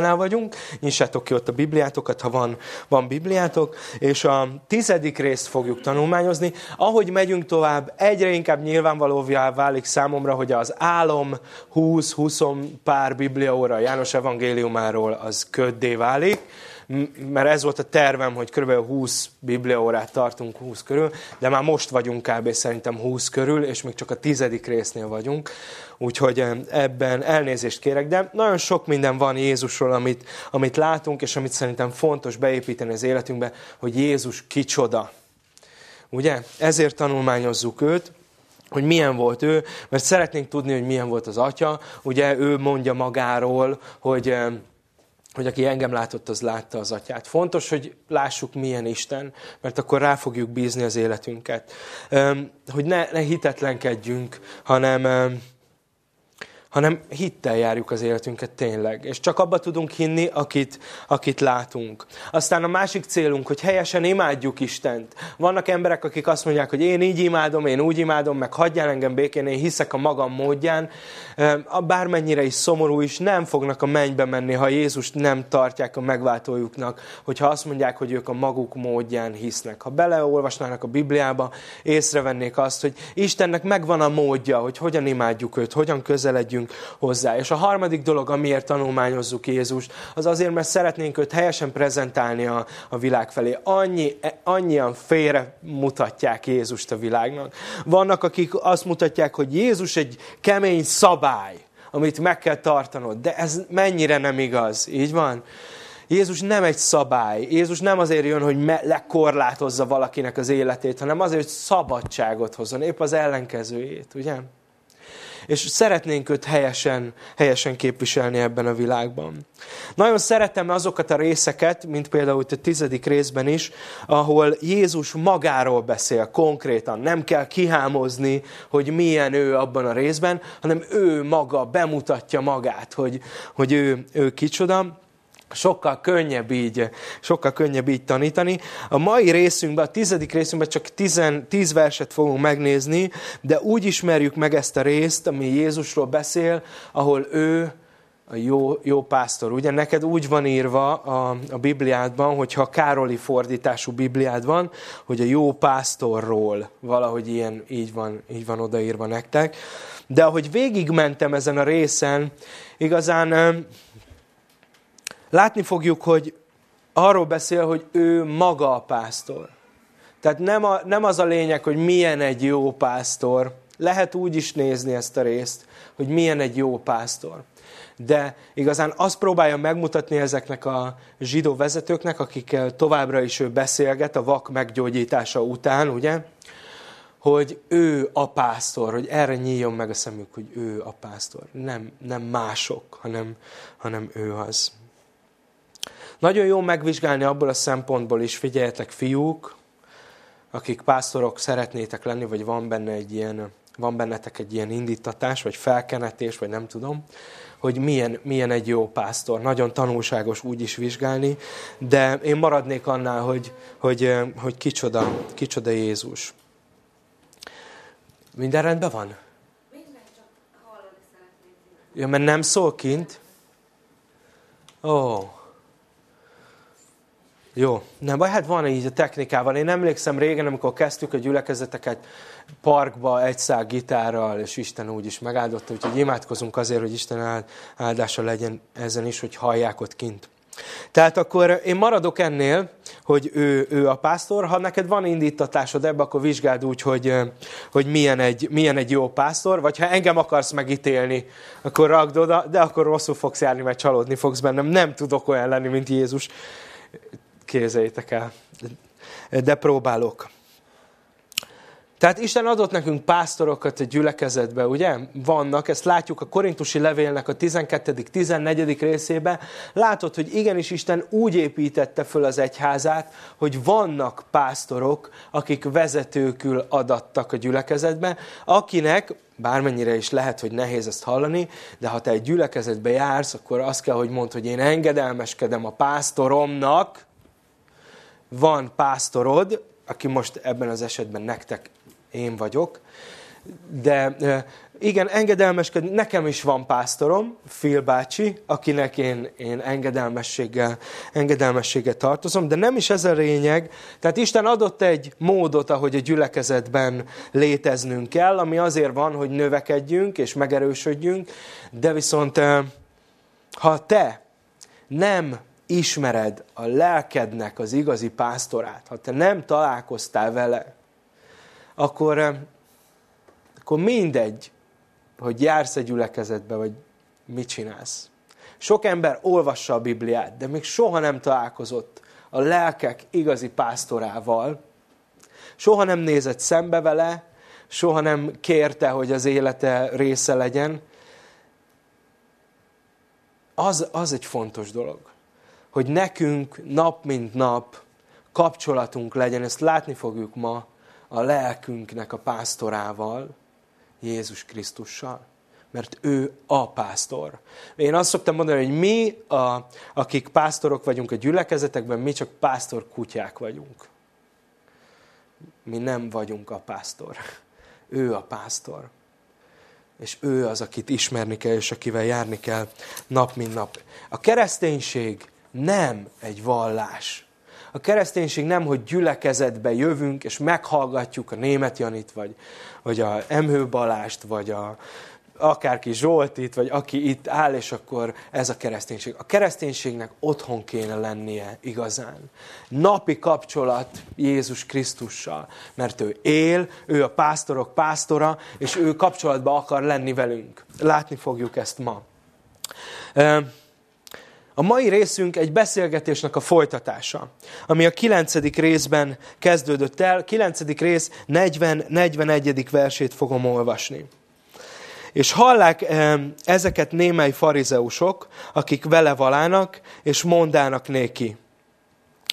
Nál vagyunk, nyissátok ki ott a Bibliátokat, ha van, van Bibliátok, és a tizedik részt fogjuk tanulmányozni. Ahogy megyünk tovább, egyre inkább nyilvánvalóvá válik számomra, hogy az álom 20-20 pár Bibliaóra János evangéliumáról az köddé válik mert ez volt a tervem, hogy kb. 20 bibliaórát tartunk 20 körül, de már most vagyunk kb. szerintem 20 körül, és még csak a tizedik résznél vagyunk, úgyhogy ebben elnézést kérek, de nagyon sok minden van Jézusról, amit, amit látunk, és amit szerintem fontos beépíteni az életünkbe, hogy Jézus kicsoda. Ugye? Ezért tanulmányozzuk őt, hogy milyen volt ő, mert szeretnénk tudni, hogy milyen volt az atya. Ugye ő mondja magáról, hogy hogy aki engem látott, az látta az atyát. Fontos, hogy lássuk, milyen Isten, mert akkor rá fogjuk bízni az életünket. Hogy ne, ne hitetlenkedjünk, hanem hanem hittel járjuk az életünket tényleg. És csak abba tudunk hinni, akit, akit látunk. Aztán a másik célunk, hogy helyesen imádjuk Istent. Vannak emberek, akik azt mondják, hogy én így imádom, én úgy imádom, meg hagyjál engem békén, én hiszek a magam módján. Bármennyire is szomorú is, nem fognak a mennybe menni, ha Jézust nem tartják a megváltójuknak, hogyha azt mondják, hogy ők a maguk módján hisznek. Ha beleolvasnának a Bibliába, észrevennék azt, hogy Istennek megvan a módja, hogy hogyan imádjuk őt, hogyan közeledjünk közelítünk hozzá. És a harmadik dolog, amiért tanulmányozzuk Jézust, az azért, mert szeretnénk őt helyesen prezentálni a, a világ felé. Annyi, annyian félre mutatják Jézust a világnak. Vannak, akik azt mutatják, hogy Jézus egy kemény szabály, amit meg kell tartanod. De ez mennyire nem igaz. Így van? Jézus nem egy szabály. Jézus nem azért jön, hogy lekorlátozza valakinek az életét, hanem azért, hogy szabadságot hozzon. Épp az ellenkezőjét, ugye? És szeretnénk őt helyesen, helyesen képviselni ebben a világban. Nagyon szeretem azokat a részeket, mint például itt a tizedik részben is, ahol Jézus magáról beszél konkrétan. Nem kell kihámozni, hogy milyen ő abban a részben, hanem ő maga bemutatja magát, hogy, hogy ő, ő kicsoda sokkal könnyebb így, sokkal könnyebb így tanítani. A mai részünkben, a tizedik részünkben csak tizen, tíz verset fogunk megnézni, de úgy ismerjük meg ezt a részt, ami Jézusról beszél, ahol ő a jó, jó pásztor. Ugye neked úgy van írva a, a Bibliádban, hogyha Károli fordítású Bibliád van, hogy a jó pásztorról valahogy ilyen, így van, így van odaírva nektek. De ahogy végigmentem ezen a részen, igazán látni fogjuk, hogy arról beszél, hogy ő maga a pásztor. Tehát nem, a, nem az a lényeg, hogy milyen egy jó pásztor. Lehet úgy is nézni ezt a részt, hogy milyen egy jó pásztor. De igazán azt próbálja megmutatni ezeknek a zsidó vezetőknek, akikkel továbbra is ő beszélget a vak meggyógyítása után, ugye? Hogy ő a pásztor, hogy erre nyíljon meg a szemük, hogy ő a pásztor. Nem, nem mások, hanem, hanem ő az. Nagyon jó megvizsgálni abból a szempontból is, figyeljetek fiúk, akik pásztorok szeretnétek lenni, vagy van benne egy ilyen, van bennetek egy ilyen indítatás, vagy felkenetés, vagy nem tudom, hogy milyen, milyen egy jó pásztor. Nagyon tanulságos úgy is vizsgálni, de én maradnék annál, hogy, hogy, hogy kicsoda, kicsoda Jézus. Minden rendben van? Minden, csak hallani szeretném. Ja, mert nem szól kint? Ó. Oh. Jó, nem baj, hát van így a technikával. Én emlékszem régen, amikor kezdtük a gyülekezeteket parkba egy szál gitárral, és Isten úgy is megáldotta, úgyhogy imádkozunk azért, hogy Isten áldása legyen ezen is, hogy hallják ott kint. Tehát akkor én maradok ennél, hogy ő, ő a pásztor. Ha neked van indítatásod ebbe, akkor vizsgáld úgy, hogy, hogy milyen, egy, milyen egy jó pásztor, vagy ha engem akarsz megítélni, akkor ragd oda, de akkor rosszul fogsz járni, mert csalódni fogsz bennem. Nem tudok olyan lenni, mint Jézus képzeljétek el. De próbálok. Tehát Isten adott nekünk pásztorokat a gyülekezetbe, ugye? Vannak, ezt látjuk a korintusi levélnek a 12. 14. részébe. Látod, hogy igenis Isten úgy építette föl az egyházát, hogy vannak pásztorok, akik vezetőkül adattak a gyülekezetbe, akinek, bármennyire is lehet, hogy nehéz ezt hallani, de ha te egy gyülekezetbe jársz, akkor azt kell, hogy mondd, hogy én engedelmeskedem a pásztoromnak, van pásztorod, aki most ebben az esetben nektek én vagyok, de igen, engedelmeskedni. Nekem is van pásztorom, Phil bácsi, akinek én, én engedelmességgel, engedelmességgel tartozom, de nem is ez a lényeg. Tehát Isten adott egy módot, ahogy a gyülekezetben léteznünk kell, ami azért van, hogy növekedjünk és megerősödjünk, de viszont ha te nem ismered a lelkednek az igazi pásztorát, ha te nem találkoztál vele, akkor, akkor mindegy, hogy jársz egy gyülekezetbe, vagy mit csinálsz. Sok ember olvassa a Bibliát, de még soha nem találkozott a lelkek igazi pásztorával, soha nem nézett szembe vele, soha nem kérte, hogy az élete része legyen. Az, az egy fontos dolog, hogy nekünk nap mint nap kapcsolatunk legyen, ezt látni fogjuk ma a lelkünknek a pásztorával, Jézus Krisztussal. Mert ő a pásztor. Én azt szoktam mondani, hogy mi, a, akik pásztorok vagyunk a gyülekezetekben, mi csak pásztor kutyák vagyunk. Mi nem vagyunk a pásztor. Ő a pásztor. És ő az, akit ismerni kell, és akivel járni kell nap, mint nap. A kereszténység nem egy vallás. A kereszténység nem, hogy gyülekezetbe jövünk, és meghallgatjuk a német Janit, vagy, vagy a Emhő Balást, vagy a, akárki Zsoltit, vagy aki itt áll, és akkor ez a kereszténység. A kereszténységnek otthon kéne lennie igazán. Napi kapcsolat Jézus Krisztussal, mert ő él, ő a pásztorok pásztora, és ő kapcsolatba akar lenni velünk. Látni fogjuk ezt ma. A mai részünk egy beszélgetésnek a folytatása, ami a kilencedik részben kezdődött el. Kilencedik rész 40-41. versét fogom olvasni. És hallák ezeket némely farizeusok, akik vele valának, és mondának néki.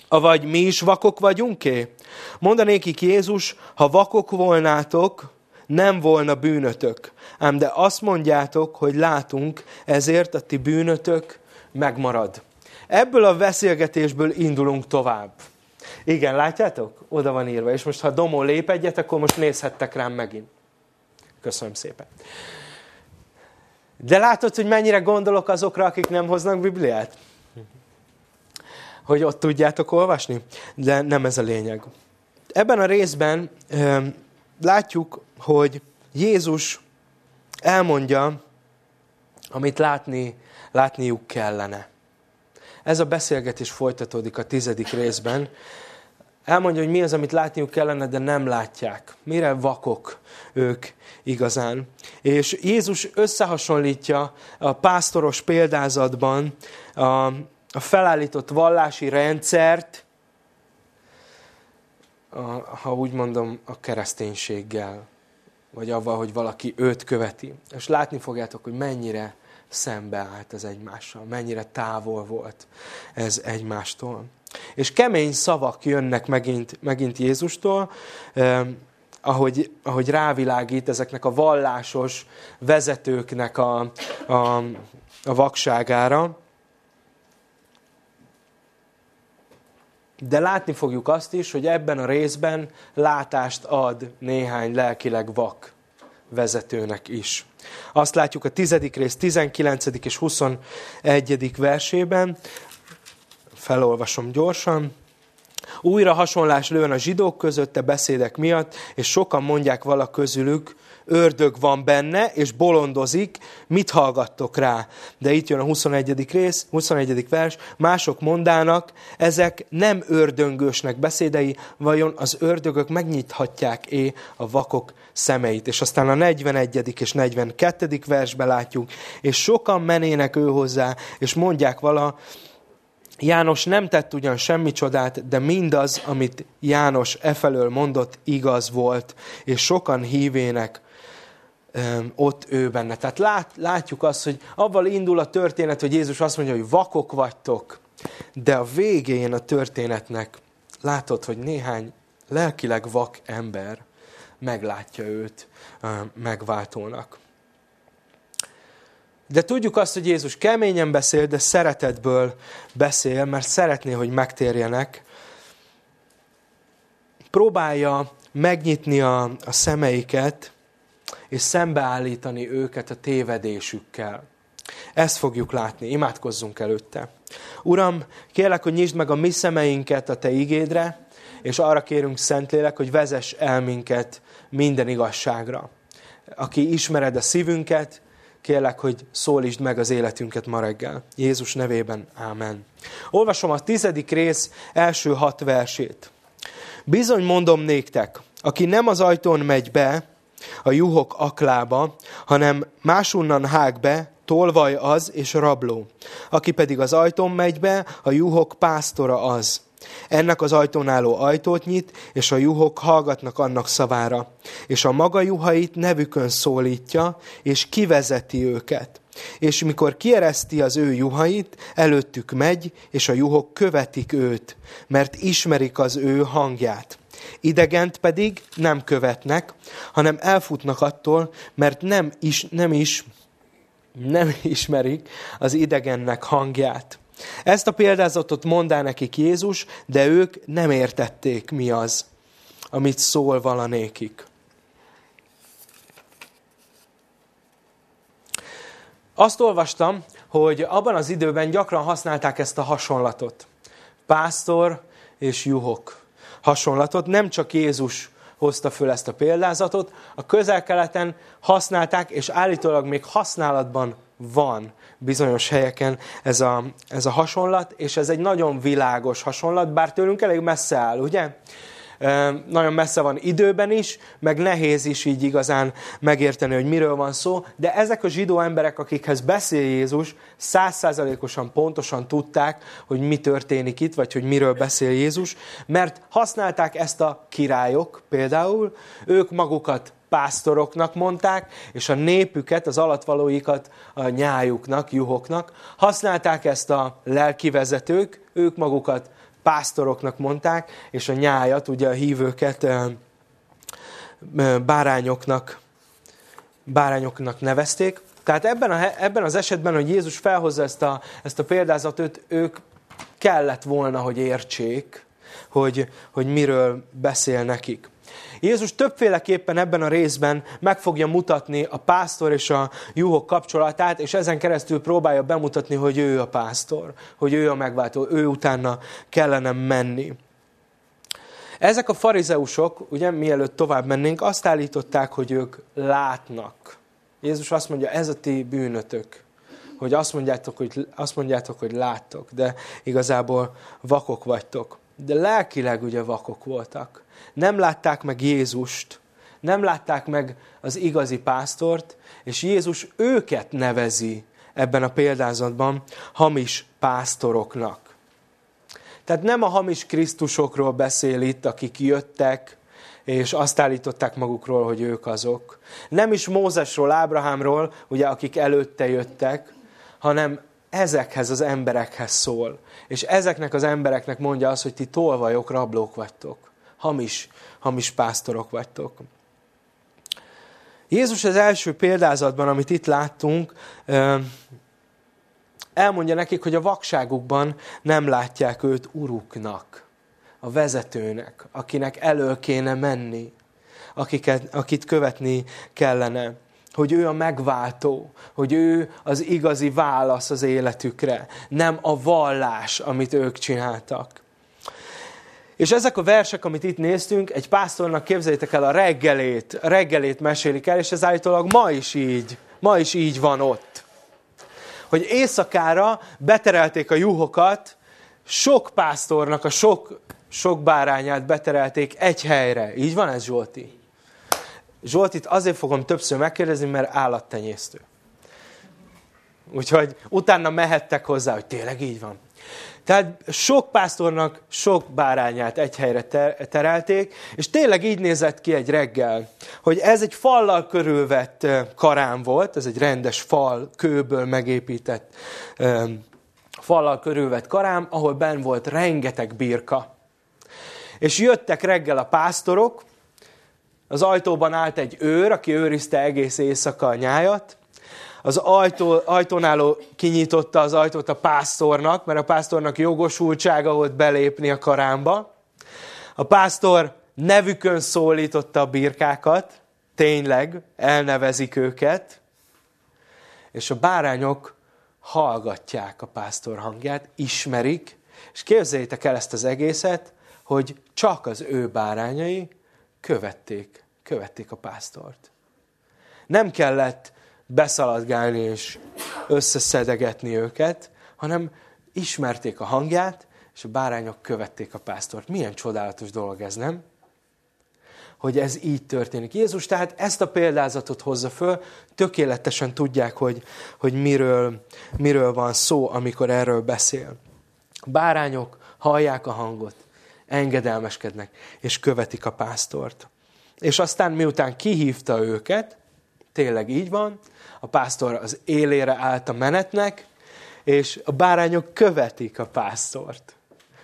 Avagy mi is vakok vagyunk-é? Mondanékik Jézus, ha vakok volnátok, nem volna bűnötök. Ám de azt mondjátok, hogy látunk, ezért a ti bűnötök megmarad. Ebből a beszélgetésből indulunk tovább. Igen, látjátok? Oda van írva. És most, ha Domó lép egyet, akkor most nézhettek rám megint. Köszönöm szépen. De látod, hogy mennyire gondolok azokra, akik nem hoznak Bibliát? Hogy ott tudjátok olvasni? De nem ez a lényeg. Ebben a részben látjuk, hogy Jézus elmondja, amit látni látniuk kellene. Ez a beszélgetés folytatódik a tizedik részben. Elmondja, hogy mi az, amit látniuk kellene, de nem látják. Mire vakok ők igazán. És Jézus összehasonlítja a pásztoros példázatban a, felállított vallási rendszert, ha úgy mondom, a kereszténységgel, vagy avval, hogy valaki őt követi. És látni fogjátok, hogy mennyire szembeállt az egymással, mennyire távol volt ez egymástól. És kemény szavak jönnek megint, megint Jézustól, eh, ahogy, ahogy rávilágít ezeknek a vallásos vezetőknek a, a, a vakságára. De látni fogjuk azt is, hogy ebben a részben látást ad néhány lelkileg vak vezetőnek is. Azt látjuk a 10. rész 19. és 21. versében, felolvasom gyorsan. Újra hasonlás lőn a zsidók között a beszédek miatt, és sokan mondják vala közülük, ördög van benne, és bolondozik, mit hallgattok rá? De itt jön a 21. rész, 21. vers, mások mondának, ezek nem ördöngősnek beszédei, vajon az ördögök megnyithatják-é a vakok szemeit? És aztán a 41. és 42. versbe látjuk, és sokan menének ő hozzá, és mondják vala, János nem tett ugyan semmi csodát, de mindaz, amit János efelől mondott, igaz volt, és sokan hívének ott ő benne. Tehát lát, látjuk azt, hogy avval indul a történet, hogy Jézus azt mondja, hogy vakok vagytok, de a végén a történetnek látod, hogy néhány lelkileg vak ember meglátja őt megváltónak. De tudjuk azt, hogy Jézus keményen beszél, de szeretetből beszél, mert szeretné, hogy megtérjenek. Próbálja megnyitni a, a szemeiket, és szembeállítani őket a tévedésükkel. Ezt fogjuk látni, imádkozzunk előtte. Uram, kérlek, hogy nyisd meg a mi szemeinket a Te igédre, és arra kérünk Szentlélek, hogy vezess el minket minden igazságra. Aki ismered a szívünket, kérlek, hogy szólítsd meg az életünket ma reggel. Jézus nevében, ámen. Olvasom a tizedik rész első hat versét. Bizony mondom néktek, aki nem az ajtón megy be, a juhok aklába, hanem másunnan hág be, tolvaj az és rabló. Aki pedig az ajtón megy be, a juhok pásztora az. Ennek az ajtón álló ajtót nyit, és a juhok hallgatnak annak szavára. És a maga juhait nevükön szólítja, és kivezeti őket. És mikor kiereszti az ő juhait, előttük megy, és a juhok követik őt, mert ismerik az ő hangját. Idegent pedig nem követnek, hanem elfutnak attól, mert nem is, nem is nem ismerik az idegennek hangját. Ezt a példázatot mondá nekik Jézus, de ők nem értették, mi az, amit szól valanékik. Azt olvastam, hogy abban az időben gyakran használták ezt a hasonlatot. Pásztor és juhok hasonlatot. Nem csak Jézus hozta föl ezt a példázatot, a közel-keleten használták, és állítólag még használatban van bizonyos helyeken ez a, ez a hasonlat, és ez egy nagyon világos hasonlat, bár tőlünk elég messze áll, ugye? nagyon messze van időben is, meg nehéz is így igazán megérteni, hogy miről van szó, de ezek a zsidó emberek, akikhez beszél Jézus, százszázalékosan pontosan tudták, hogy mi történik itt, vagy hogy miről beszél Jézus, mert használták ezt a királyok például, ők magukat pásztoroknak mondták, és a népüket, az alatvalóikat a nyájuknak, juhoknak. Használták ezt a lelkivezetők, ők magukat pásztoroknak mondták, és a nyájat, ugye a hívőket bárányoknak, bárányoknak nevezték. Tehát ebben, a, ebben az esetben, hogy Jézus felhozza ezt a, ezt a példázatot, ők kellett volna, hogy értsék, hogy, hogy miről beszél nekik. Jézus többféleképpen ebben a részben meg fogja mutatni a pásztor és a juhok kapcsolatát, és ezen keresztül próbálja bemutatni, hogy ő a pásztor, hogy ő a megváltó, ő utána kellene menni. Ezek a farizeusok, ugye mielőtt tovább mennénk, azt állították, hogy ők látnak. Jézus azt mondja, ez a ti bűnötök, hogy azt mondjátok, hogy, azt mondjátok, hogy láttok, de igazából vakok vagytok. De lelkileg ugye vakok voltak nem látták meg Jézust, nem látták meg az igazi pásztort, és Jézus őket nevezi ebben a példázatban hamis pásztoroknak. Tehát nem a hamis Krisztusokról beszél itt, akik jöttek, és azt állították magukról, hogy ők azok. Nem is Mózesról, Ábrahámról, ugye, akik előtte jöttek, hanem ezekhez az emberekhez szól. És ezeknek az embereknek mondja azt, hogy ti tolvajok, rablók vagytok hamis, hamis pásztorok vagytok. Jézus az első példázatban, amit itt láttunk, elmondja nekik, hogy a vakságukban nem látják őt uruknak, a vezetőnek, akinek elő kéne menni, akiket, akit követni kellene hogy ő a megváltó, hogy ő az igazi válasz az életükre, nem a vallás, amit ők csináltak. És ezek a versek, amit itt néztünk, egy pásztornak képzeljétek el a reggelét, a reggelét mesélik el, és ez állítólag ma is így, ma is így van ott. Hogy éjszakára beterelték a juhokat, sok pásztornak a sok, sok bárányát beterelték egy helyre. Így van ez, Zsolti? Zsoltit azért fogom többször megkérdezni, mert állattenyésztő. Úgyhogy utána mehettek hozzá, hogy tényleg így van. Tehát sok pásztornak sok bárányát egy helyre terelték, és tényleg így nézett ki egy reggel, hogy ez egy fallal körülvett karám volt, ez egy rendes fal, kőből megépített fallal körülvett karám, ahol ben volt rengeteg birka. És jöttek reggel a pásztorok, az ajtóban állt egy őr, aki őrizte egész éjszaka a nyájat, az ajtó, ajtónáló kinyitotta az ajtót a pásztornak, mert a pásztornak jogosultsága volt belépni a karámba. A pásztor nevükön szólította a birkákat, tényleg elnevezik őket, és a bárányok hallgatják a pásztor hangját, ismerik, és képzeljétek el ezt az egészet, hogy csak az ő bárányai követték, követték a pásztort. Nem kellett beszaladgálni és összeszedegetni őket, hanem ismerték a hangját, és a bárányok követték a pásztort. Milyen csodálatos dolog ez, nem? Hogy ez így történik. Jézus tehát ezt a példázatot hozza föl, tökéletesen tudják, hogy, hogy miről, miről van szó, amikor erről beszél. Bárányok hallják a hangot, engedelmeskednek, és követik a pásztort. És aztán miután kihívta őket, tényleg így van, a pásztor az élére állt a menetnek, és a bárányok követik a pásztort.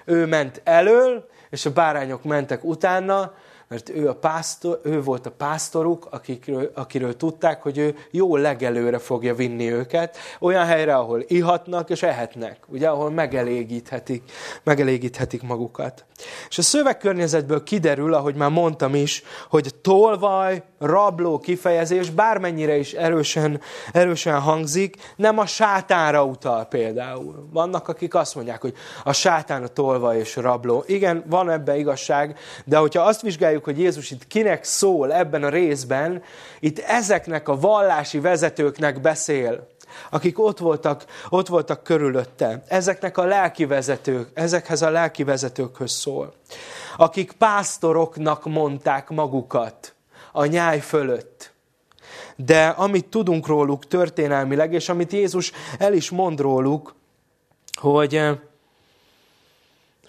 Ő ment elől, és a bárányok mentek utána, mert ő, a pásztor, ő volt a pásztoruk, akikről, akiről tudták, hogy ő jó legelőre fogja vinni őket, olyan helyre, ahol ihatnak és ehetnek, ugye, ahol megelégíthetik, megelégíthetik magukat. És a szövegkörnyezetből kiderül, ahogy már mondtam is, hogy tolvaj, rabló kifejezés, bármennyire is erősen, erősen hangzik, nem a sátánra utal például. Vannak, akik azt mondják, hogy a sátán a tolvaj és a rabló. Igen, van ebbe igazság, de hogyha azt vizsgáljuk, hogy Jézus itt kinek szól ebben a részben, itt ezeknek a vallási vezetőknek beszél akik ott voltak, ott voltak körülötte. Ezeknek a lelki vezetők, ezekhez a lelki vezetőkhöz szól. Akik pásztoroknak mondták magukat a nyáj fölött. De amit tudunk róluk történelmileg, és amit Jézus el is mond róluk, hogy eh,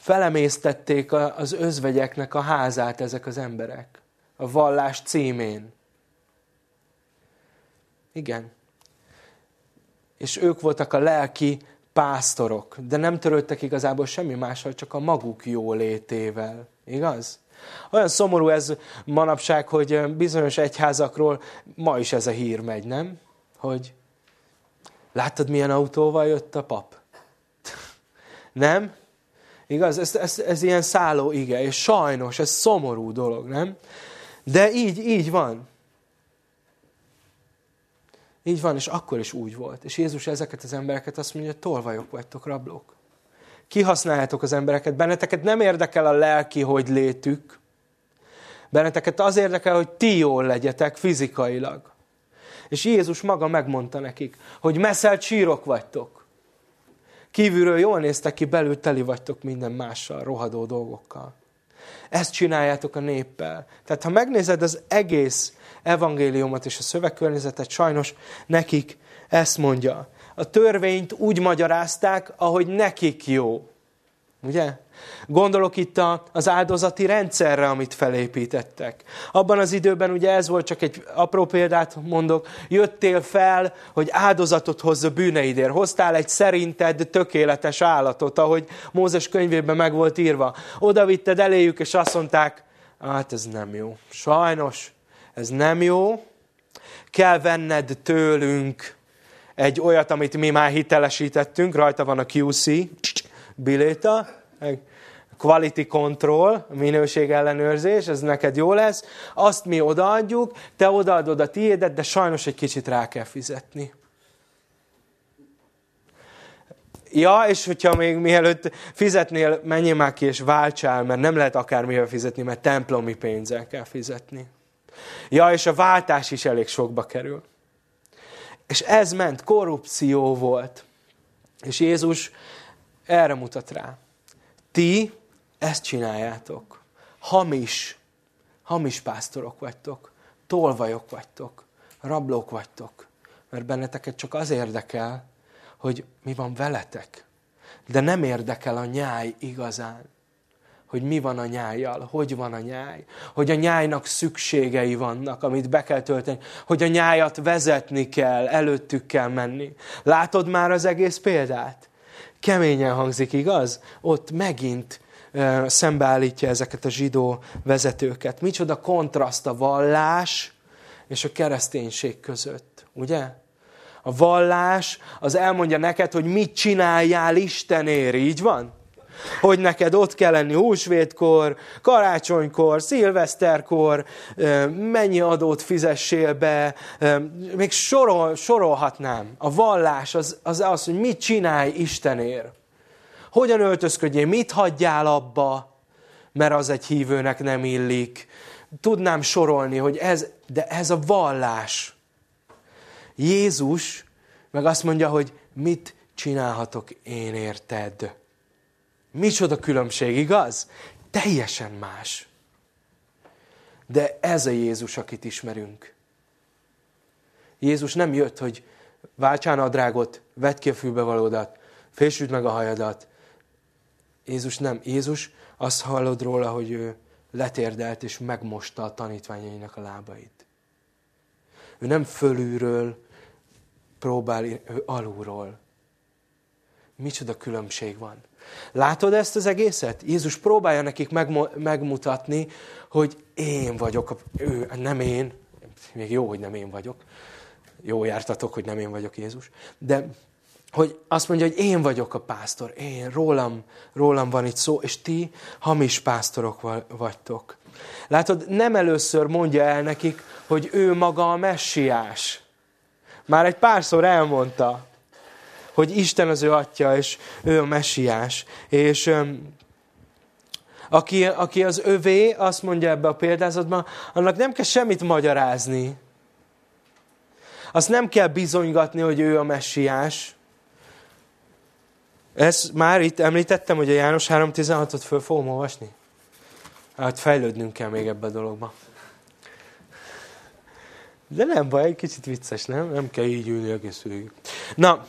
felemésztették az özvegyeknek a házát ezek az emberek. A vallás címén. Igen és ők voltak a lelki pásztorok, de nem törődtek igazából semmi mással, csak a maguk jólétével. Igaz? Olyan szomorú ez manapság, hogy bizonyos egyházakról ma is ez a hír megy, nem? Hogy láttad, milyen autóval jött a pap? nem? Igaz? Ez, ez, ez ilyen szálló ige, és sajnos ez szomorú dolog, nem? De így, így van. Így van, és akkor is úgy volt. És Jézus ezeket az embereket azt mondja, tolvajok vagytok, rablók. Kihasználjátok az embereket, benneteket nem érdekel a lelki, hogy létük. Benneteket az érdekel, hogy ti jól legyetek fizikailag. És Jézus maga megmondta nekik, hogy messzelt sírok vagytok. Kívülről jól néztek ki, belül teli vagytok minden mással, rohadó dolgokkal. Ezt csináljátok a néppel. Tehát ha megnézed az egész evangéliumot és a szövegkörnyezetet, sajnos nekik ezt mondja. A törvényt úgy magyarázták, ahogy nekik jó. Ugye? Gondolok itt az áldozati rendszerre, amit felépítettek. Abban az időben ugye ez volt, csak egy apró példát mondok, jöttél fel, hogy áldozatot hozz a bűneidért. Hoztál egy szerinted tökéletes állatot, ahogy Mózes könyvében meg volt írva. Oda vitted eléjük, és azt mondták, hát ez nem jó. Sajnos, ez nem jó. Kell venned tőlünk egy olyat, amit mi már hitelesítettünk, rajta van a QC, biléta, quality control, minőség ellenőrzés, ez neked jó lesz, azt mi odaadjuk, te odaadod a tiédet, de sajnos egy kicsit rá kell fizetni. Ja, és hogyha még mielőtt fizetnél, menjél már ki és váltsál, mert nem lehet akármivel fizetni, mert templomi pénzzel kell fizetni. Ja, és a váltás is elég sokba kerül. És ez ment, korrupció volt. És Jézus erre mutat rá. Ti ezt csináljátok. Hamis, hamis pásztorok vagytok, tolvajok vagytok, rablók vagytok. Mert benneteket csak az érdekel, hogy mi van veletek. De nem érdekel a nyáj igazán hogy mi van a nyájjal, hogy van a nyáj, hogy a nyájnak szükségei vannak, amit be kell tölteni, hogy a nyájat vezetni kell, előttük kell menni. Látod már az egész példát? Keményen hangzik, igaz? Ott megint szembeállítja ezeket a zsidó vezetőket. Micsoda kontraszt a vallás és a kereszténység között, ugye? A vallás az elmondja neked, hogy mit csináljál Istenért, így van? Hogy neked ott kell lenni húsvétkor, karácsonykor, szilveszterkor, mennyi adót fizessél be, még sorol, sorolhatnám. A vallás az, az az, hogy mit csinálj Istenért. Hogyan öltözködjél, mit hagyjál abba, mert az egy hívőnek nem illik. Tudnám sorolni, hogy ez, de ez a vallás. Jézus meg azt mondja, hogy mit csinálhatok én érted. Micsoda különbség, igaz? Teljesen más. De ez a Jézus, akit ismerünk. Jézus nem jött, hogy váltsán a drágot, vedd ki a fülbevalódat, fésüld meg a hajadat. Jézus nem. Jézus azt hallod róla, hogy ő letérdelt és megmosta a tanítványainak a lábait. Ő nem fölülről próbál, ő alulról. Micsoda különbség van. Látod ezt az egészet? Jézus próbálja nekik megmutatni, hogy én vagyok, ő, nem én, még jó, hogy nem én vagyok, jó jártatok, hogy nem én vagyok Jézus, de hogy azt mondja, hogy én vagyok a pásztor, én, rólam, rólam van itt szó, és ti hamis pásztorok vagytok. Látod, nem először mondja el nekik, hogy ő maga a messiás. Már egy párszor elmondta hogy Isten az ő atya, és ő a messiás. És aki, aki az övé, azt mondja ebbe a példázatban, annak nem kell semmit magyarázni. Azt nem kell bizonygatni, hogy ő a messiás. Ezt már itt említettem, hogy a János 3.16-ot föl fogom olvasni. Hát fejlődnünk kell még ebbe a dologba. De nem baj, egy kicsit vicces, nem? Nem kell így ülni egész végig. Na,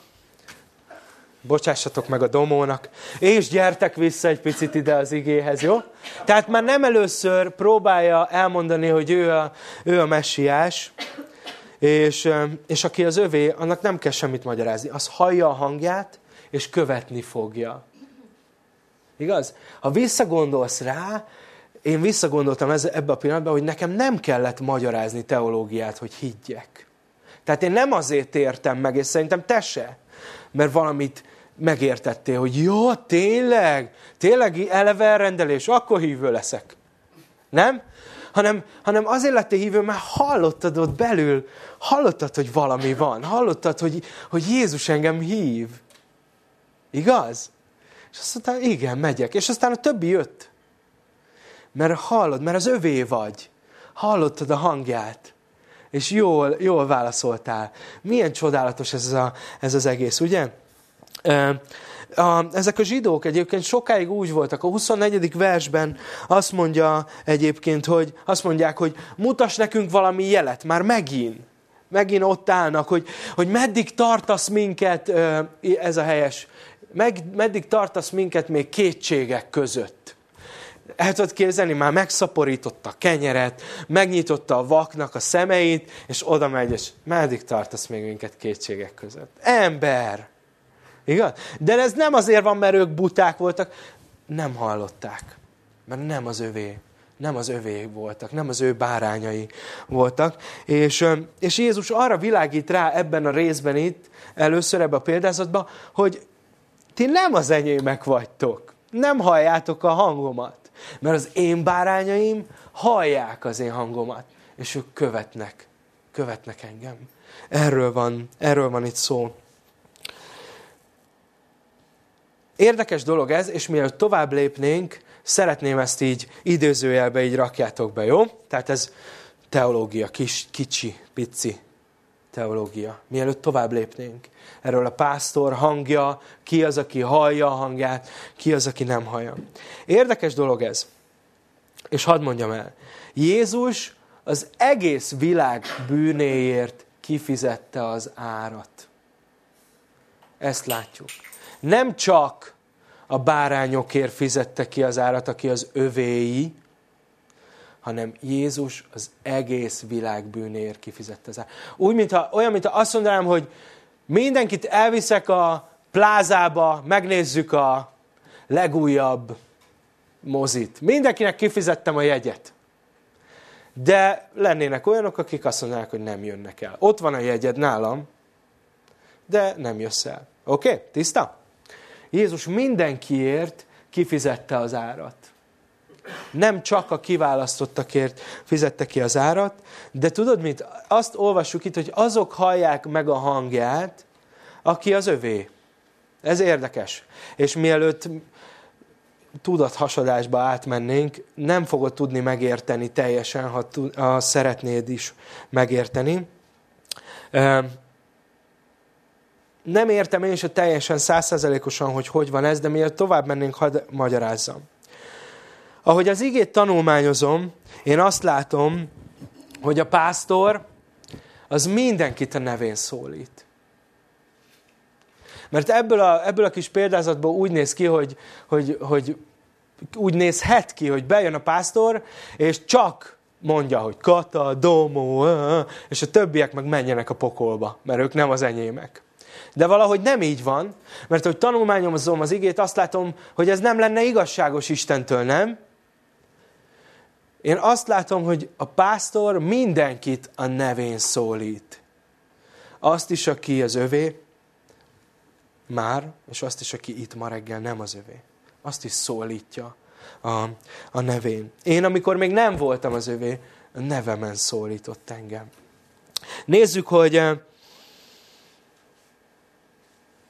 bocsássatok meg a domónak, és gyertek vissza egy picit ide az igéhez, jó? Tehát már nem először próbálja elmondani, hogy ő a, ő a messiás, és, és aki az övé, annak nem kell semmit magyarázni. Az hallja a hangját, és követni fogja. Igaz? Ha visszagondolsz rá, én visszagondoltam ebbe a pillanatban, hogy nekem nem kellett magyarázni teológiát, hogy higgyek. Tehát én nem azért értem meg, és szerintem te se mert valamit megértettél, hogy jó, tényleg, tényleg eleve elrendelés, akkor hívő leszek. Nem? Hanem, hanem azért lettél hívő, mert hallottad ott belül, hallottad, hogy valami van, hallottad, hogy, hogy Jézus engem hív. Igaz? És azt mondta, igen, megyek. És aztán a többi jött. Mert hallod, mert az övé vagy. Hallottad a hangját. És jól, jól válaszoltál. Milyen csodálatos ez, a, ez az egész, ugye? Ezek a zsidók egyébként sokáig úgy voltak. A 24. versben azt mondja egyébként, hogy azt mondják, hogy mutas nekünk valami jelet, már megint. Megint ott állnak, hogy, hogy meddig tartasz minket, ez a helyes, meg, meddig tartasz minket még kétségek között. El tudod képzelni, már megszaporította a kenyeret, megnyitotta a vaknak a szemeit, és oda megy, és meddig tartasz még minket kétségek között? Ember! Igaz? De ez nem azért van, mert ők buták voltak, nem hallották. Mert nem az övé. Nem az övé voltak, nem az ő bárányai voltak. És, és Jézus arra világít rá ebben a részben itt, először ebben a példázatban, hogy ti nem az enyémek vagytok. Nem halljátok a hangomat. Mert az én bárányaim hallják az én hangomat. És ők követnek. Követnek engem. Erről van, erről van itt szó. Érdekes dolog ez, és mielőtt tovább lépnénk, szeretném ezt így időzőjelbe így rakjátok be, jó? Tehát ez teológia, kis, kicsi, pici teológia. Mielőtt tovább lépnénk. Erről a pásztor hangja, ki az, aki hallja a hangját, ki az, aki nem hallja. Érdekes dolog ez. És hadd mondjam el. Jézus az egész világ bűnéért kifizette az árat. Ezt látjuk nem csak a bárányokért fizette ki az árat, aki az övéi, hanem Jézus az egész világ bűnéért kifizette az. Úgy, mintha, olyan, mintha azt mondanám, hogy mindenkit elviszek a plázába, megnézzük a legújabb mozit. Mindenkinek kifizettem a jegyet. De lennének olyanok, akik azt mondanák, hogy nem jönnek el. Ott van a jegyed nálam, de nem jössz el. Oké? Okay? Tiszta? Jézus mindenkiért kifizette az árat. Nem csak a kiválasztottakért fizette ki az árat, de tudod mit? Azt olvassuk itt, hogy azok hallják meg a hangját, aki az övé. Ez érdekes. És mielőtt tudathasadásba átmennénk, nem fogod tudni megérteni teljesen, ha, ha szeretnéd is megérteni. Nem értem én se teljesen százszerzelékosan, hogy hogy van ez, de miért tovább mennénk, hadd magyarázzam. Ahogy az igét tanulmányozom, én azt látom, hogy a pásztor az mindenkit a nevén szólít. Mert ebből a, ebből a kis példázatból úgy néz ki, hogy, hogy, hogy úgy nézhet ki, hogy bejön a pásztor, és csak mondja, hogy kata, domo, és a többiek meg menjenek a pokolba, mert ők nem az enyémek. De valahogy nem így van, mert hogy tanulmányozom az igét, azt látom, hogy ez nem lenne igazságos Istentől, nem? Én azt látom, hogy a pásztor mindenkit a nevén szólít. Azt is, aki az övé, már, és azt is, aki itt ma reggel nem az övé. Azt is szólítja a, a nevén. Én, amikor még nem voltam az övé, a nevemen szólított engem. Nézzük, hogy eh,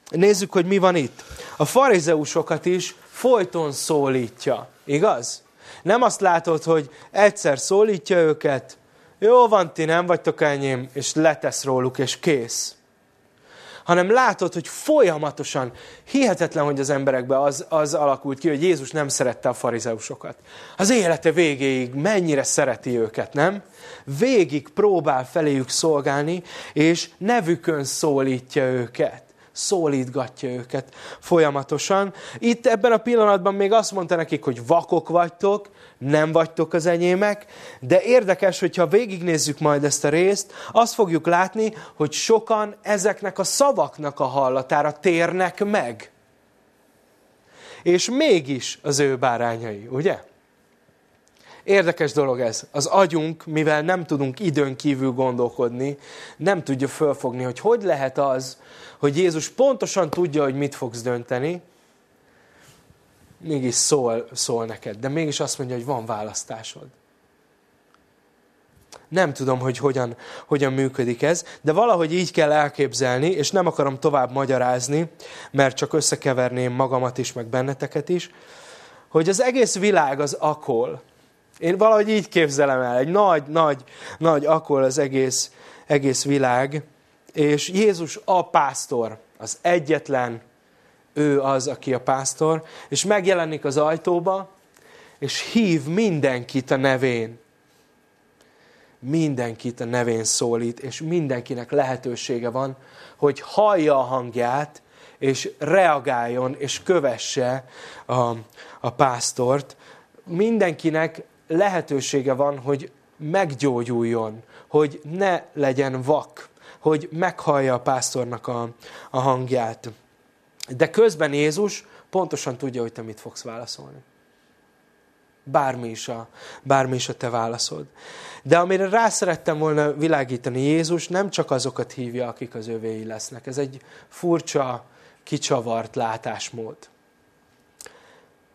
nézzük, hogy mi van itt. A farizeusokat is folyton szólítja, igaz? Nem azt látod, hogy egyszer szólítja őket, jó van, ti nem vagytok enyém, és letesz róluk, és kész hanem látod, hogy folyamatosan, hihetetlen, hogy az emberekben az, az alakult ki, hogy Jézus nem szerette a farizeusokat. Az élete végéig mennyire szereti őket, nem? Végig próbál feléjük szolgálni, és nevükön szólítja őket szólítgatja őket folyamatosan. Itt ebben a pillanatban még azt mondta nekik, hogy vakok vagytok, nem vagytok az enyémek, de érdekes, hogyha végignézzük majd ezt a részt, azt fogjuk látni, hogy sokan ezeknek a szavaknak a hallatára térnek meg. És mégis az ő bárányai, ugye? Érdekes dolog ez. Az agyunk, mivel nem tudunk időn kívül gondolkodni, nem tudja fölfogni, hogy hogy lehet az, hogy Jézus pontosan tudja, hogy mit fogsz dönteni, mégis szól, szól neked, de mégis azt mondja, hogy van választásod. Nem tudom, hogy hogyan, hogyan működik ez, de valahogy így kell elképzelni, és nem akarom tovább magyarázni, mert csak összekeverném magamat is, meg benneteket is, hogy az egész világ az akol. Én valahogy így képzelem el, egy nagy, nagy, nagy akol az egész, egész világ, és Jézus a pásztor, az egyetlen, ő az, aki a pásztor, és megjelenik az ajtóba, és hív mindenkit a nevén. Mindenkit a nevén szólít, és mindenkinek lehetősége van, hogy hallja a hangját, és reagáljon, és kövesse a, a pásztort. Mindenkinek lehetősége van, hogy meggyógyuljon, hogy ne legyen vak, hogy meghallja a pásztornak a, a hangját. De közben Jézus pontosan tudja, hogy te mit fogsz válaszolni. Bármi is a, bármi is a te válaszod. De amire rá szerettem volna világítani, Jézus nem csak azokat hívja, akik az övéi lesznek. Ez egy furcsa, kicsavart látásmód.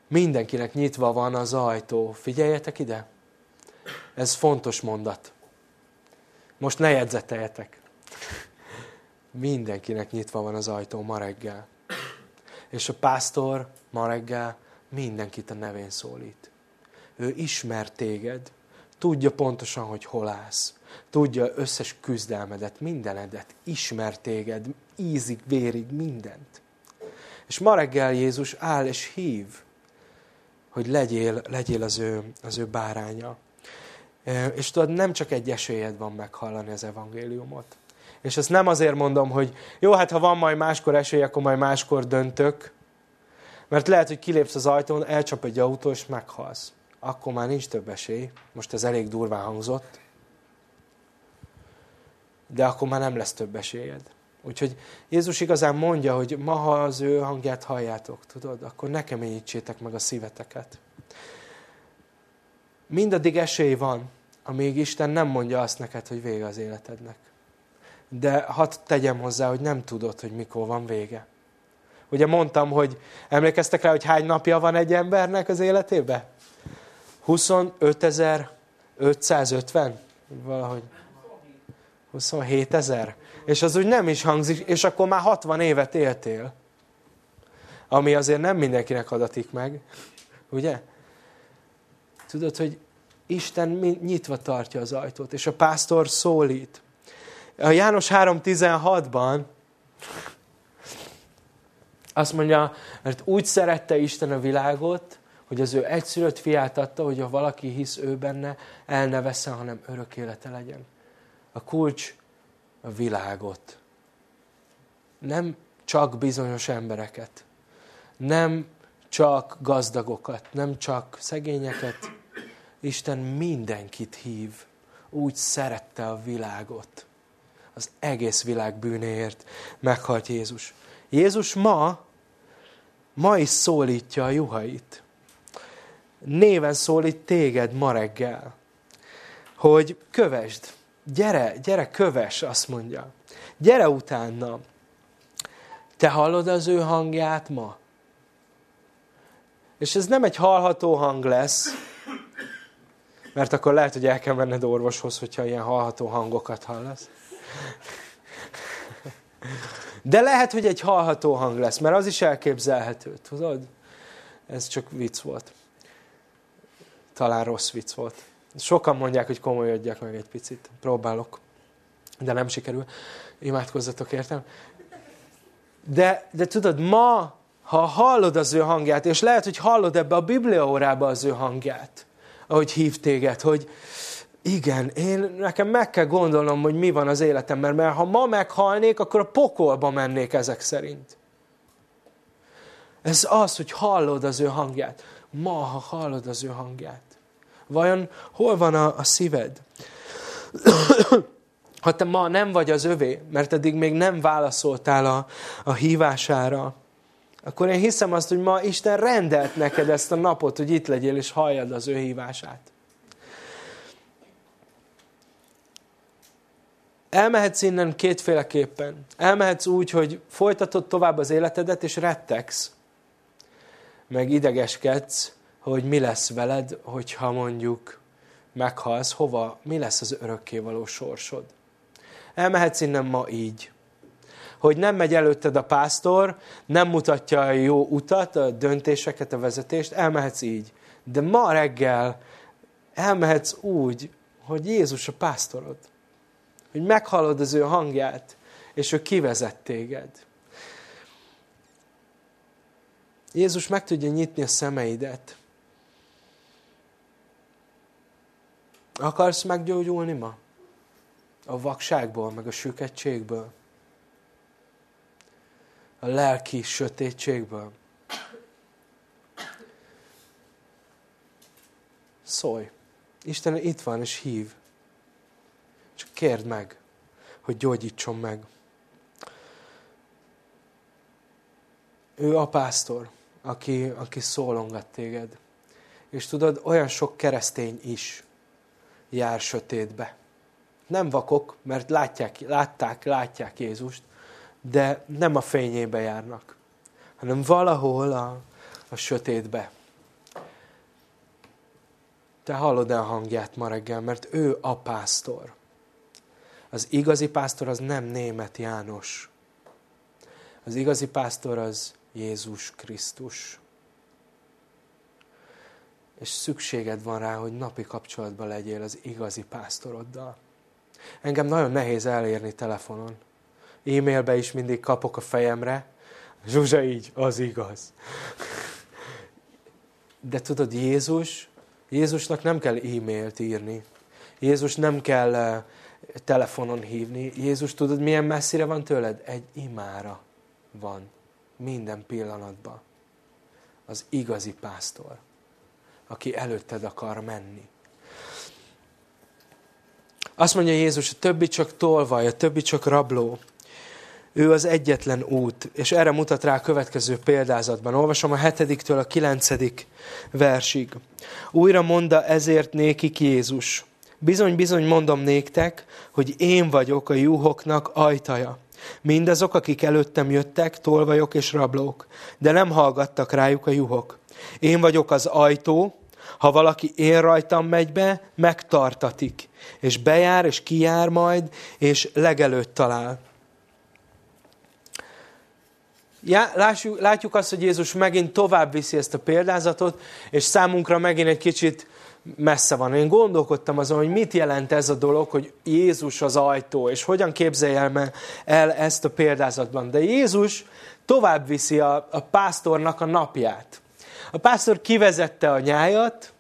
Mindenkinek nyitva van az ajtó. Figyeljetek ide! Ez fontos mondat. Most ne jegyzeteljetek. Mindenkinek nyitva van az ajtó ma reggel. És a pásztor ma reggel mindenkit a nevén szólít. Ő ismer téged, tudja pontosan, hogy hol állsz. Tudja összes küzdelmedet, mindenedet, ismer téged, ízig, vérig, mindent. És ma reggel Jézus áll és hív, hogy legyél, legyél az, ő, az ő báránya. És tudod, nem csak egy esélyed van meghallani az evangéliumot. És ezt nem azért mondom, hogy jó, hát ha van majd máskor esély, akkor majd máskor döntök. Mert lehet, hogy kilépsz az ajtón, elcsap egy autó, és meghalsz. Akkor már nincs több esély. Most ez elég durván hangzott. De akkor már nem lesz több esélyed. Úgyhogy Jézus igazán mondja, hogy ma, ha az ő hangját halljátok, tudod, akkor ne keményítsétek meg a szíveteket. Mindaddig esély van, amíg Isten nem mondja azt neked, hogy vége az életednek. De hadd tegyem hozzá, hogy nem tudod, hogy mikor van vége. Ugye mondtam, hogy emlékeztek rá, hogy hány napja van egy embernek az életébe? 25.550? Valahogy. 27 ezer. És az úgy nem is hangzik, és akkor már 60 évet éltél. Ami azért nem mindenkinek adatik meg. Ugye? Tudod, hogy Isten nyitva tartja az ajtót, és a pásztor szólít. A János 3.16-ban azt mondja, mert úgy szerette Isten a világot, hogy az ő egyszülött fiát adta, hogy ha valaki hisz ő benne, el ne veszen, hanem örök élete legyen. A kulcs a világot. Nem csak bizonyos embereket. Nem csak gazdagokat, nem csak szegényeket. Isten mindenkit hív. Úgy szerette a világot. Az egész világ bűnéért meghalt Jézus. Jézus ma, ma is szólítja a juhait. Néven szólít téged ma reggel, hogy kövesd, gyere, gyere, köves, azt mondja. Gyere utána. Te hallod az ő hangját ma? És ez nem egy hallható hang lesz, mert akkor lehet, hogy el kell menned orvoshoz, hogyha ilyen hallható hangokat hallasz. De lehet, hogy egy hallható hang lesz, mert az is elképzelhető, tudod? Ez csak vicc volt. Talán rossz vicc volt. Sokan mondják, hogy komolyodjak meg egy picit. Próbálok. De nem sikerül. Imádkozzatok, értem? De, de tudod, ma, ha hallod az ő hangját, és lehet, hogy hallod ebbe a bibliaórába az ő hangját, ahogy hív téged, hogy igen, én, nekem meg kell gondolnom, hogy mi van az életemben, mert ha ma meghalnék, akkor a pokolba mennék ezek szerint. Ez az, hogy hallod az ő hangját. Ma, ha hallod az ő hangját. Vajon hol van a, a szíved? ha te ma nem vagy az övé, mert eddig még nem válaszoltál a, a hívására, akkor én hiszem azt, hogy ma Isten rendelt neked ezt a napot, hogy itt legyél és halljad az ő hívását. Elmehetsz innen kétféleképpen. Elmehetsz úgy, hogy folytatod tovább az életedet, és rettegsz, meg idegeskedsz, hogy mi lesz veled, hogyha mondjuk meghalsz, hova, mi lesz az örökkévaló sorsod. Elmehetsz innen ma így, hogy nem megy előtted a pásztor, nem mutatja a jó utat, a döntéseket, a vezetést, elmehetsz így. De ma reggel elmehetsz úgy, hogy Jézus a pásztorod. Hogy meghallod az ő hangját, és ő kivezet téged. Jézus meg tudja nyitni a szemeidet. Akarsz meggyógyulni ma? A vakságból, meg a süketségből? A lelki sötétségből? Szólj! Isten itt van és hív. Csak kérd meg, hogy gyógyítson meg. Ő a pásztor, aki, aki szólongat téged. És tudod, olyan sok keresztény is, jár sötétbe. Nem vakok, mert látják, látták, látják Jézust, de nem a fényébe járnak, hanem valahol a, a sötétbe. Te hallod el hangját ma reggel, mert ő a pásztor. Az igazi pásztor az nem német János. Az igazi pásztor az Jézus Krisztus és szükséged van rá, hogy napi kapcsolatban legyél az igazi pásztoroddal. Engem nagyon nehéz elérni telefonon. E-mailbe is mindig kapok a fejemre. Zsuzsa így, az igaz. De tudod, Jézus, Jézusnak nem kell e-mailt írni. Jézus nem kell eh, telefonon hívni. Jézus tudod, milyen messzire van tőled? Egy imára van. Minden pillanatban. Az igazi pásztor aki előtted akar menni. Azt mondja Jézus, a többi csak tolvaj, a többi csak rabló. Ő az egyetlen út, és erre mutat rá a következő példázatban. Olvasom a hetediktől a kilencedik versig. Újra mondta ezért nékik Jézus. Bizony, bizony mondom néktek, hogy én vagyok a juhoknak ajtaja. Mindazok, akik előttem jöttek, tolvajok és rablók, de nem hallgattak rájuk a juhok. Én vagyok az ajtó, ha valaki én rajtam megy be, megtartatik, és bejár, és kijár majd, és legelőtt talál. Já, lássuk, látjuk azt, hogy Jézus megint tovább viszi ezt a példázatot, és számunkra megint egy kicsit messze van. Én gondolkodtam azon, hogy mit jelent ez a dolog, hogy Jézus az ajtó, és hogyan képzelje el ezt a példázatban. De Jézus tovább viszi a, a pásztornak a napját. A pásztor kivezette a nyájat,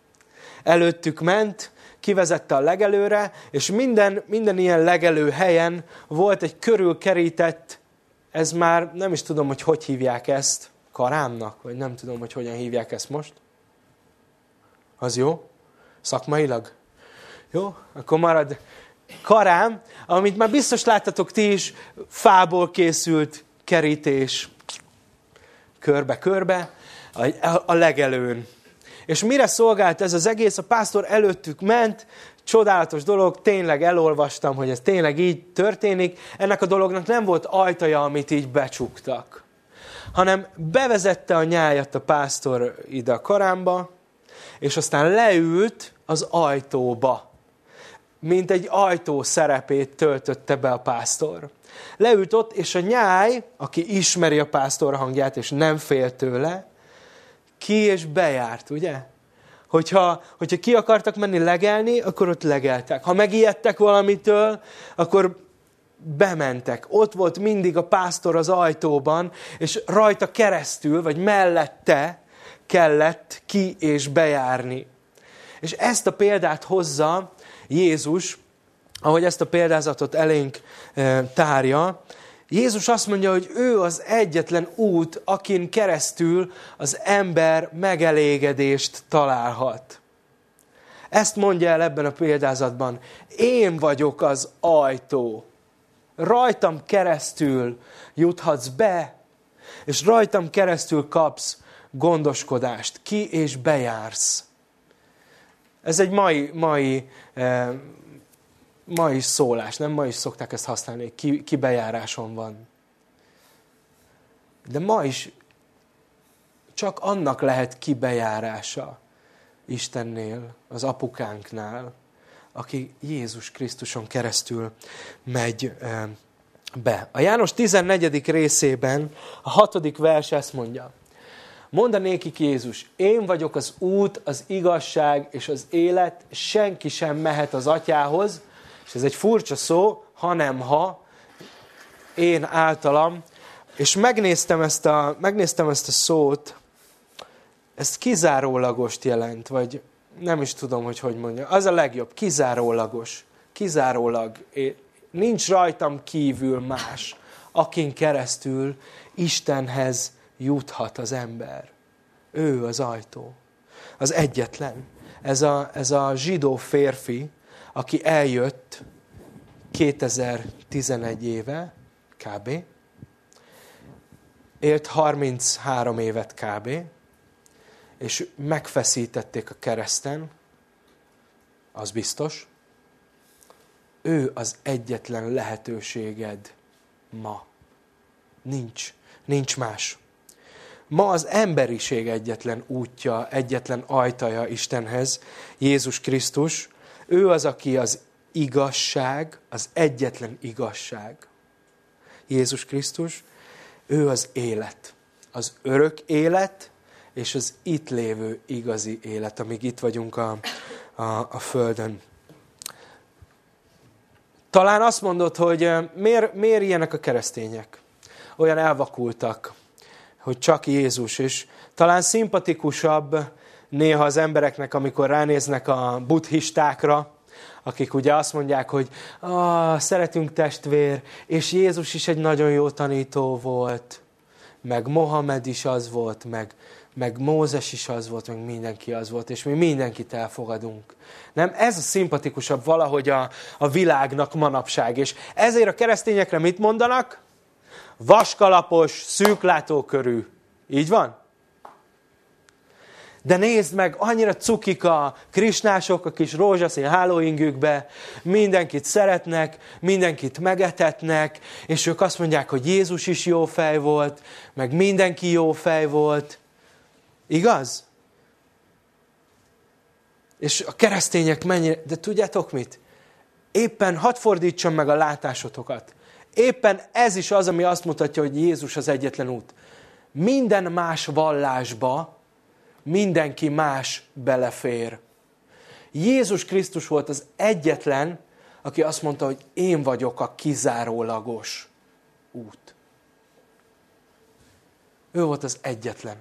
előttük ment, kivezette a legelőre, és minden, minden ilyen legelő helyen volt egy körülkerített, ez már nem is tudom, hogy hogy hívják ezt, karámnak, vagy nem tudom, hogy hogyan hívják ezt most. Az jó? Szakmailag? Jó? Akkor marad karám, amit már biztos láttatok ti is, fából készült kerítés körbe-körbe, a legelőn. És mire szolgált ez az egész? A pásztor előttük ment, csodálatos dolog, tényleg elolvastam, hogy ez tényleg így történik. Ennek a dolognak nem volt ajtaja, amit így becsuktak, hanem bevezette a nyájat a pásztor ide a karámba, és aztán leült az ajtóba, mint egy ajtó szerepét töltötte be a pásztor. Leült ott, és a nyáj, aki ismeri a pásztor hangját, és nem fél tőle, ki és bejárt, ugye? Hogyha, hogyha ki akartak menni legelni, akkor ott legeltek. Ha megijedtek valamitől, akkor bementek. Ott volt mindig a pásztor az ajtóban, és rajta keresztül, vagy mellette kellett ki és bejárni. És ezt a példát hozza Jézus, ahogy ezt a példázatot elénk eh, tárja, Jézus azt mondja, hogy ő az egyetlen út, akin keresztül az ember megelégedést találhat. Ezt mondja el ebben a példázatban. Én vagyok az ajtó. Rajtam keresztül juthatsz be, és rajtam keresztül kapsz gondoskodást. Ki és bejársz. Ez egy mai, mai eh, ma is szólás, nem ma is szokták ezt használni, ki, ki bejáráson van. De ma is csak annak lehet kibejárása Istennél, az apukánknál, aki Jézus Krisztuson keresztül megy be. A János 14. részében a hatodik vers ezt mondja. Mondanékik Jézus, én vagyok az út, az igazság és az élet, senki sem mehet az atyához, és ez egy furcsa szó, hanem ha én általam, és megnéztem ezt a, megnéztem ezt a szót, ez kizárólagost jelent, vagy nem is tudom, hogy hogy mondja. Az a legjobb, kizárólagos. Kizárólag. Nincs rajtam kívül más, akin keresztül Istenhez juthat az ember. Ő az ajtó. Az egyetlen. Ez a, ez a zsidó férfi, aki eljött 2011 éve, kb. Élt 33 évet kb. És megfeszítették a kereszten, az biztos. Ő az egyetlen lehetőséged ma. Nincs, nincs más. Ma az emberiség egyetlen útja, egyetlen ajtaja Istenhez, Jézus Krisztus, ő az, aki az igazság, az egyetlen igazság. Jézus Krisztus, ő az élet. Az örök élet, és az itt lévő igazi élet, amíg itt vagyunk a, a, a Földön. Talán azt mondod, hogy miért, miért ilyenek a keresztények? Olyan elvakultak, hogy csak Jézus, és talán szimpatikusabb néha az embereknek, amikor ránéznek a buddhistákra, akik ugye azt mondják, hogy ah, szeretünk testvér, és Jézus is egy nagyon jó tanító volt, meg Mohamed is az volt, meg, meg Mózes is az volt, meg mindenki az volt, és mi mindenkit elfogadunk. Nem, ez a szimpatikusabb valahogy a, a világnak manapság, és ezért a keresztényekre mit mondanak? Vaskalapos, szűklátókörű. Így van? De nézd meg, annyira cukik a krisnások a kis rózsaszín hálóingükbe, mindenkit szeretnek, mindenkit megetetnek, és ők azt mondják, hogy Jézus is jó fej volt, meg mindenki jó fej volt. Igaz? És a keresztények mennyire... De tudjátok mit? Éppen hadd fordítsam meg a látásotokat. Éppen ez is az, ami azt mutatja, hogy Jézus az egyetlen út. Minden más vallásba mindenki más belefér. Jézus Krisztus volt az egyetlen, aki azt mondta, hogy én vagyok a kizárólagos út. Ő volt az egyetlen.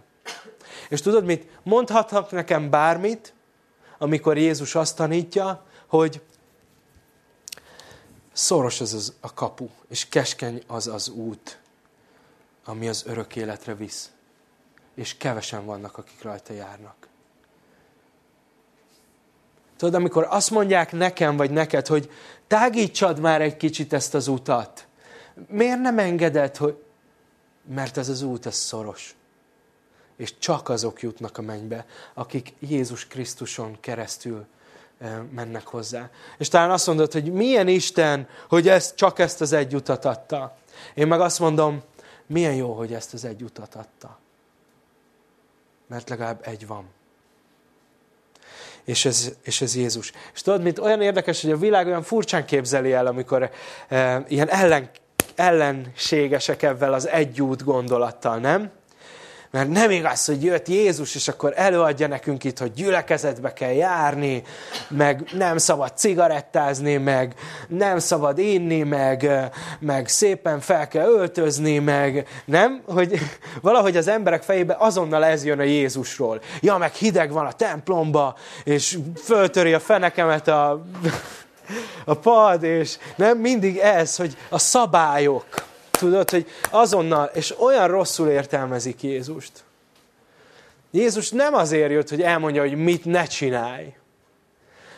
És tudod mit? Mondhatnak nekem bármit, amikor Jézus azt tanítja, hogy szoros az, az a kapu, és keskeny az az út, ami az örök életre visz. És kevesen vannak, akik rajta járnak. Tudod, amikor azt mondják nekem vagy neked, hogy tágítsad már egy kicsit ezt az utat, miért nem engeded, hogy... Mert ez az út, ez szoros. És csak azok jutnak a mennybe, akik Jézus Krisztuson keresztül mennek hozzá. És talán azt mondod, hogy milyen Isten, hogy ezt, csak ezt az egy utat adta. Én meg azt mondom, milyen jó, hogy ezt az egy utat adta. Mert legalább egy van. És ez, és ez Jézus. És tudod, mint olyan érdekes, hogy a világ olyan furcsán képzeli el, amikor e, ilyen ellen, ellenségesek ebben az egy út gondolattal, nem? Mert nem igaz, hogy jött Jézus, és akkor előadja nekünk itt, hogy gyülekezetbe kell járni, meg nem szabad cigarettázni, meg nem szabad inni, meg, meg szépen fel kell öltözni, meg nem? Hogy valahogy az emberek fejébe azonnal ez jön a Jézusról. Ja, meg hideg van a templomba, és föltöri a fenekemet a, a pad, és nem mindig ez, hogy a szabályok tudod, hogy azonnal, és olyan rosszul értelmezik Jézust. Jézus nem azért jött, hogy elmondja, hogy mit ne csinálj,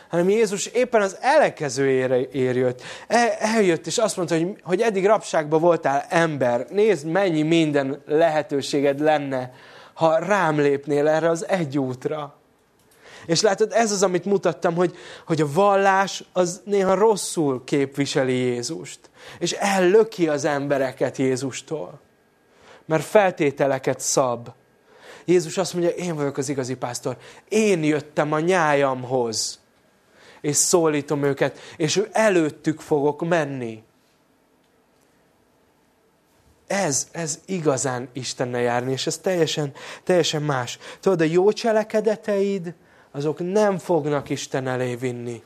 hanem Jézus éppen az ellenkezőjére jött. El, eljött, és azt mondta, hogy, hogy eddig rabságban voltál ember. Nézd, mennyi minden lehetőséged lenne, ha rám lépnél erre az egy útra. És látod, ez az, amit mutattam, hogy, hogy a vallás az néha rosszul képviseli Jézust. És ellöki az embereket Jézustól. Mert feltételeket szab. Jézus azt mondja, én vagyok az igazi pásztor. Én jöttem a nyájamhoz. És szólítom őket, és ő előttük fogok menni. Ez, ez igazán Istennel járni, és ez teljesen, teljesen más. Tudod, a jó cselekedeteid, azok nem fognak Isten elé vinni.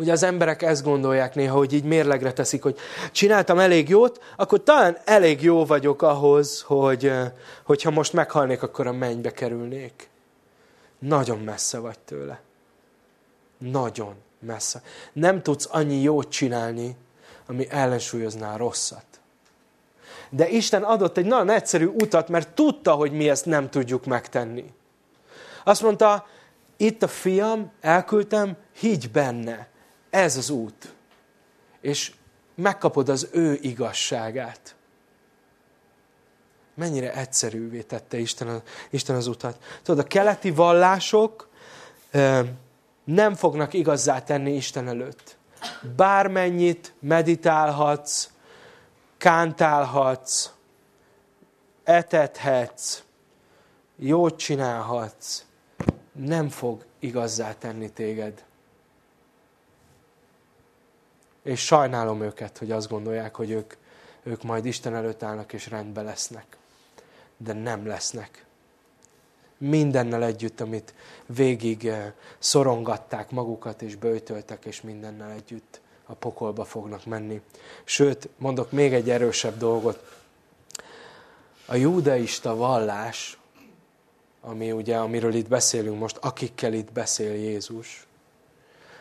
Ugye az emberek ezt gondolják néha, hogy így mérlegre teszik, hogy csináltam elég jót, akkor talán elég jó vagyok ahhoz, hogy eh, hogyha most meghalnék, akkor a mennybe kerülnék. Nagyon messze vagy tőle. Nagyon messze. Nem tudsz annyi jót csinálni, ami ellensúlyozná a rosszat. De Isten adott egy nagyon egyszerű utat, mert tudta, hogy mi ezt nem tudjuk megtenni. Azt mondta, itt a fiam, elküldtem, higgy benne. Ez az út. És megkapod az ő igazságát. Mennyire egyszerűvé tette Isten, Isten az utat. Tudod, a keleti vallások nem fognak igazzá tenni Isten előtt. Bármennyit meditálhatsz, kántálhatsz, etethetsz, jót csinálhatsz, nem fog igazzá tenni téged. És sajnálom őket, hogy azt gondolják, hogy ők, ők majd Isten előtt állnak és rendben lesznek. De nem lesznek. Mindennel együtt, amit végig eh, szorongatták magukat és bőtöltek, és mindennel együtt a pokolba fognak menni. Sőt, mondok még egy erősebb dolgot. A judaista vallás ami ugye, amiről itt beszélünk most, akikkel itt beszél Jézus,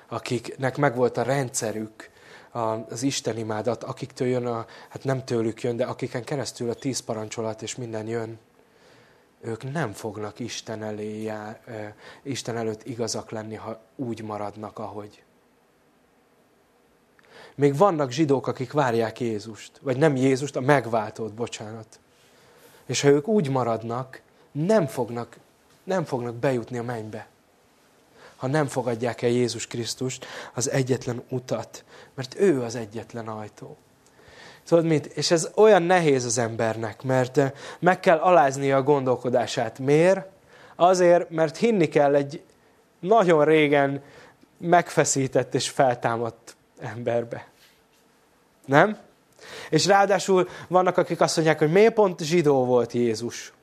akiknek megvolt a rendszerük, az Isten imádat, akiktől jön, a, hát nem tőlük jön, de akiken keresztül a tíz parancsolat és minden jön, ők nem fognak Isten, elé jár, Isten előtt igazak lenni, ha úgy maradnak, ahogy. Még vannak zsidók, akik várják Jézust, vagy nem Jézust, a megváltót, bocsánat. És ha ők úgy maradnak, nem fognak, nem fognak bejutni a mennybe, ha nem fogadják el Jézus Krisztust, az egyetlen utat, mert ő az egyetlen ajtó. Tudod mit? És ez olyan nehéz az embernek, mert eh, meg kell aláznia a gondolkodását. Miért? Azért, mert hinni kell egy nagyon régen megfeszített és feltámadt emberbe. Nem? És ráadásul vannak, akik azt mondják, hogy miért pont zsidó volt Jézus.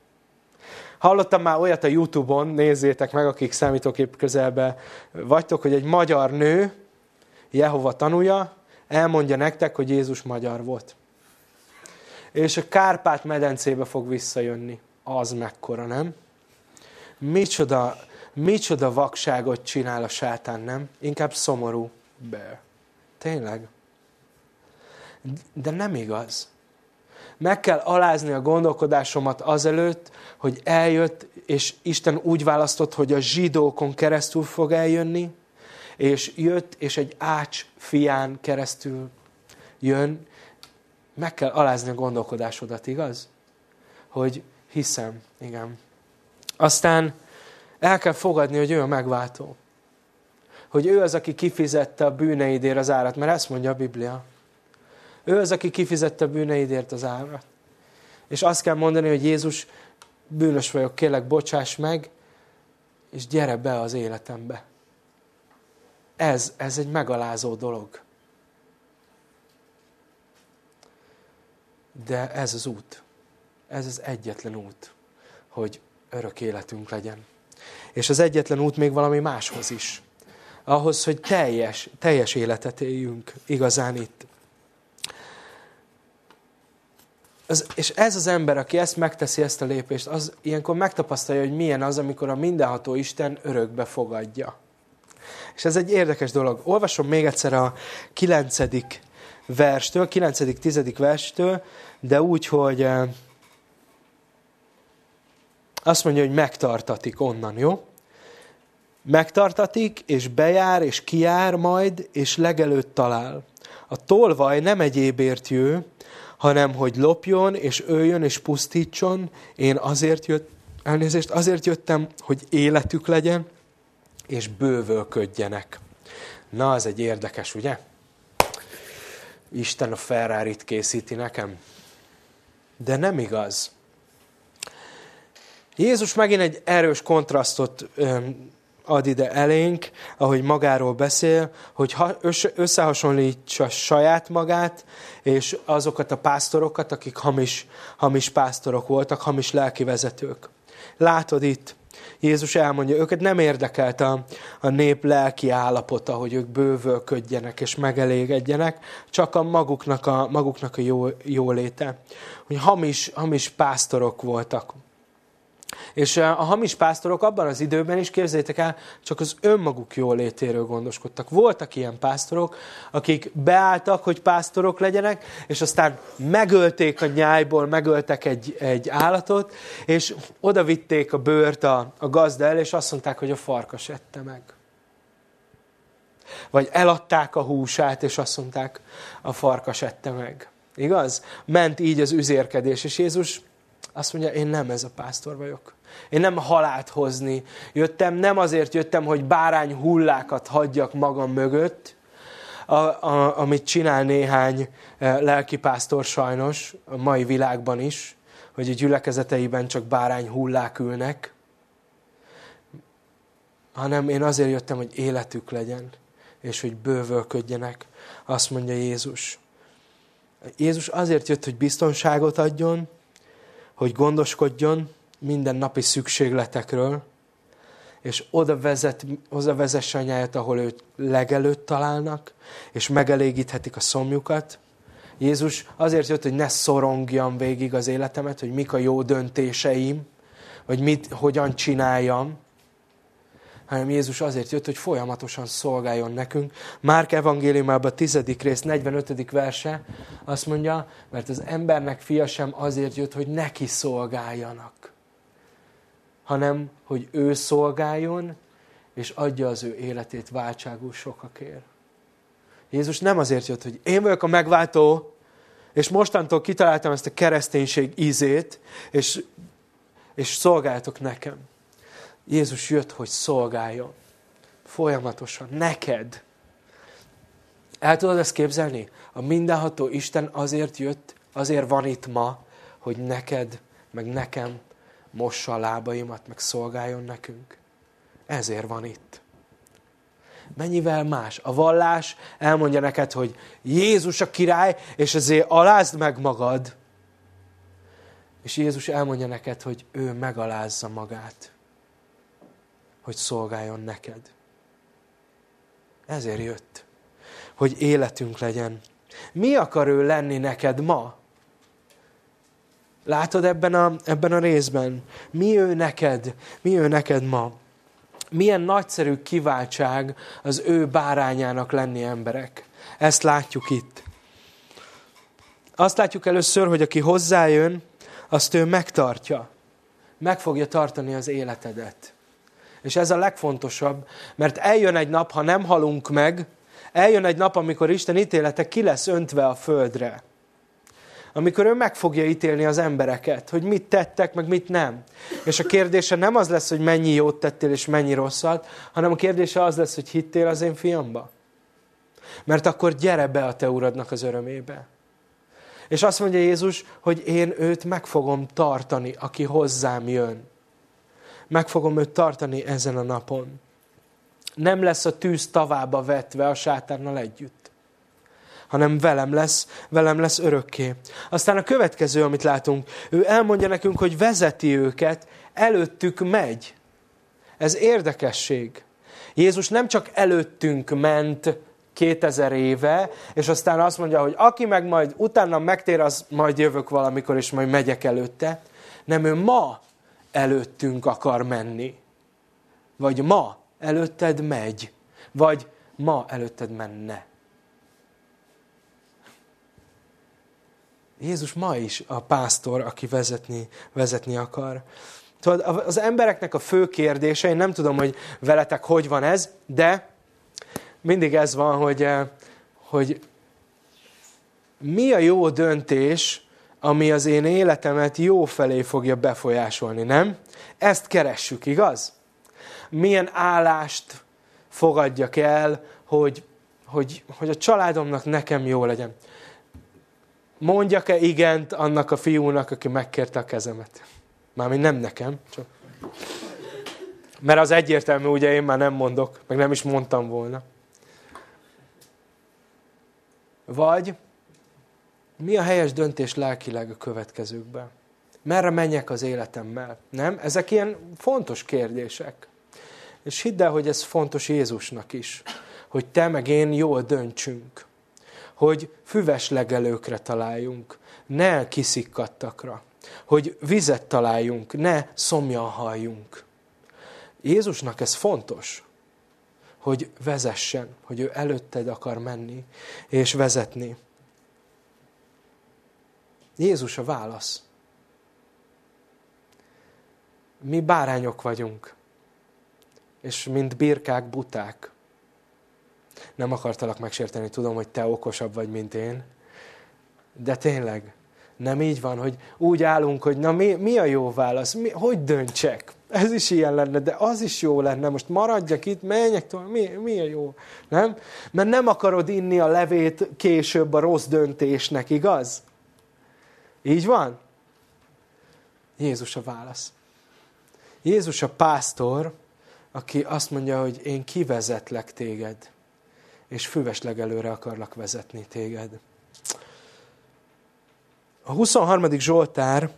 Hallottam már olyat a Youtube-on, nézzétek meg, akik számítógép közelbe vagytok, hogy egy magyar nő, Jehova tanúja, elmondja nektek, hogy Jézus magyar volt. És a Kárpát medencébe fog visszajönni. Az mekkora, nem? Micsoda, micsoda vakságot csinál a sátán, nem? Inkább szomorú. Be. Tényleg. De nem igaz. Meg kell alázni a gondolkodásomat azelőtt, hogy eljött, és Isten úgy választott, hogy a zsidókon keresztül fog eljönni, és jött, és egy ács fián keresztül jön. Meg kell alázni a gondolkodásodat, igaz? Hogy hiszem, igen. Aztán el kell fogadni, hogy ő a megváltó. Hogy ő az, aki kifizette a bűneidért az árat, mert ezt mondja a Biblia. Ő az, aki kifizette a bűneidért az árat. És azt kell mondani, hogy Jézus, bűnös vagyok, kérlek, bocsáss meg, és gyere be az életembe. Ez, ez egy megalázó dolog. De ez az út. Ez az egyetlen út, hogy örök életünk legyen. És az egyetlen út még valami máshoz is. Ahhoz, hogy teljes, teljes életet éljünk igazán itt. Az, és ez az ember, aki ezt megteszi, ezt a lépést, az ilyenkor megtapasztalja, hogy milyen az, amikor a mindenható Isten örökbe fogadja. És ez egy érdekes dolog. Olvasom még egyszer a 9. verstől, 9. 10. verstől, de úgy, hogy eh, azt mondja, hogy megtartatik onnan, jó? Megtartatik, és bejár, és kijár majd, és legelőtt talál. A tolvaj nem egyébért jő, hanem hogy lopjon, és öljön, és pusztítson. Én azért jött, elnézést, azért jöttem, hogy életük legyen, és bővölködjenek. Na, ez egy érdekes, ugye? Isten a ferrari készíti nekem. De nem igaz. Jézus megint egy erős kontrasztot ad ide elénk, ahogy magáról beszél, hogy összehasonlítsa saját magát, és azokat a pásztorokat, akik hamis, hamis pásztorok voltak, hamis lelkivezetők. Látod itt, Jézus elmondja, őket nem érdekelt a, a nép lelki állapota, hogy ők bővölködjenek és megelégedjenek, csak a maguknak a, maguknak a jó, jóléte. Hogy hamis, hamis pásztorok voltak. És a hamis pásztorok abban az időben is, képzeljétek el, csak az önmaguk jólétéről gondoskodtak. Voltak ilyen pásztorok, akik beálltak, hogy pásztorok legyenek, és aztán megölték a nyájból, megöltek egy, egy állatot, és oda vitték a bőrt a, a gazda el, és azt mondták, hogy a farkas ette meg. Vagy eladták a húsát, és azt mondták, a farkas ette meg. Igaz? Ment így az üzérkedés, és Jézus azt mondja, én nem ez a pásztor vagyok. Én nem halált hozni jöttem, nem azért jöttem, hogy bárány hullákat hagyjak magam mögött, a, a, amit csinál néhány eh, lelkipásztor sajnos, a mai világban is, hogy a gyülekezeteiben csak bárány hullák ülnek, hanem én azért jöttem, hogy életük legyen, és hogy bővölködjenek, azt mondja Jézus. Jézus azért jött, hogy biztonságot adjon, hogy gondoskodjon minden napi szükségletekről, és oda, vezet, oda vezesse anyáját, ahol őt legelőtt találnak, és megelégíthetik a szomjukat. Jézus azért jött, hogy ne szorongjam végig az életemet, hogy mik a jó döntéseim, vagy mit, hogyan csináljam, hanem Jézus azért jött, hogy folyamatosan szolgáljon nekünk. Márk evangéliumában a tizedik rész, 45. verse azt mondja, mert az embernek fia sem azért jött, hogy neki szolgáljanak, hanem hogy ő szolgáljon, és adja az ő életét váltságú sokakért. Jézus nem azért jött, hogy én vagyok a megváltó, és mostantól kitaláltam ezt a kereszténység ízét, és, és szolgáltok nekem Jézus jött, hogy szolgáljon. Folyamatosan. Neked. El tudod ezt képzelni? A mindenható Isten azért jött, azért van itt ma, hogy neked, meg nekem mossa a lábaimat, meg szolgáljon nekünk. Ezért van itt. Mennyivel más? A vallás elmondja neked, hogy Jézus a király, és ezért alázd meg magad. És Jézus elmondja neked, hogy ő megalázza magát, hogy szolgáljon neked. Ezért jött, hogy életünk legyen. Mi akar ő lenni neked ma? Látod ebben a, ebben a részben? Mi ő neked? Mi ő neked ma? Milyen nagyszerű kiváltság az ő bárányának lenni emberek. Ezt látjuk itt. Azt látjuk először, hogy aki hozzájön, azt ő megtartja. Meg fogja tartani az életedet. És ez a legfontosabb, mert eljön egy nap, ha nem halunk meg, eljön egy nap, amikor Isten ítélete ki lesz öntve a földre amikor ő meg fogja ítélni az embereket, hogy mit tettek, meg mit nem. És a kérdése nem az lesz, hogy mennyi jót tettél, és mennyi rosszat, hanem a kérdése az lesz, hogy hittél az én fiamba. Mert akkor gyere be a te uradnak az örömébe. És azt mondja Jézus, hogy én őt meg fogom tartani, aki hozzám jön. Meg fogom őt tartani ezen a napon. Nem lesz a tűz tavába vetve a sátánnal együtt hanem velem lesz, velem lesz örökké. Aztán a következő, amit látunk, ő elmondja nekünk, hogy vezeti őket, előttük megy. Ez érdekesség. Jézus nem csak előttünk ment 2000 éve, és aztán azt mondja, hogy aki meg majd utána megtér, az majd jövök valamikor, és majd megyek előtte. Nem, ő ma előttünk akar menni. Vagy ma előtted megy. Vagy ma előtted menne. Jézus ma is a pásztor, aki vezetni, vezetni akar. Tudod, az embereknek a fő kérdése, én nem tudom, hogy veletek hogy van ez, de mindig ez van, hogy, eh, hogy mi a jó döntés, ami az én életemet jó felé fogja befolyásolni, nem? Ezt keressük, igaz? Milyen állást fogadjak el, hogy, hogy, hogy a családomnak nekem jó legyen mondjak-e igent annak a fiúnak, aki megkérte a kezemet? Mármint nem nekem, csak... Mert az egyértelmű, ugye én már nem mondok, meg nem is mondtam volna. Vagy mi a helyes döntés lelkileg a következőkben? Merre menjek az életemmel? Nem? Ezek ilyen fontos kérdések. És hidd el, hogy ez fontos Jézusnak is, hogy te meg én jól döntsünk hogy füves legelőkre találjunk, ne kiszikkadtakra, hogy vizet találjunk, ne szomjan halljunk. Jézusnak ez fontos, hogy vezessen, hogy ő előtted akar menni és vezetni. Jézus a válasz. Mi bárányok vagyunk, és mint birkák, buták. Nem akartalak megsérteni, tudom, hogy te okosabb vagy, mint én. De tényleg, nem így van, hogy úgy állunk, hogy na mi, mi a jó válasz, mi, hogy döntsek? Ez is ilyen lenne, de az is jó lenne. Most maradjak itt, menjek tovább, mi, mi a jó? Nem? Mert nem akarod inni a levét később a rossz döntésnek, igaz? Így van? Jézus a válasz. Jézus a pásztor, aki azt mondja, hogy én kivezetlek téged és füves legelőre akarlak vezetni téged. A 23. Zsoltár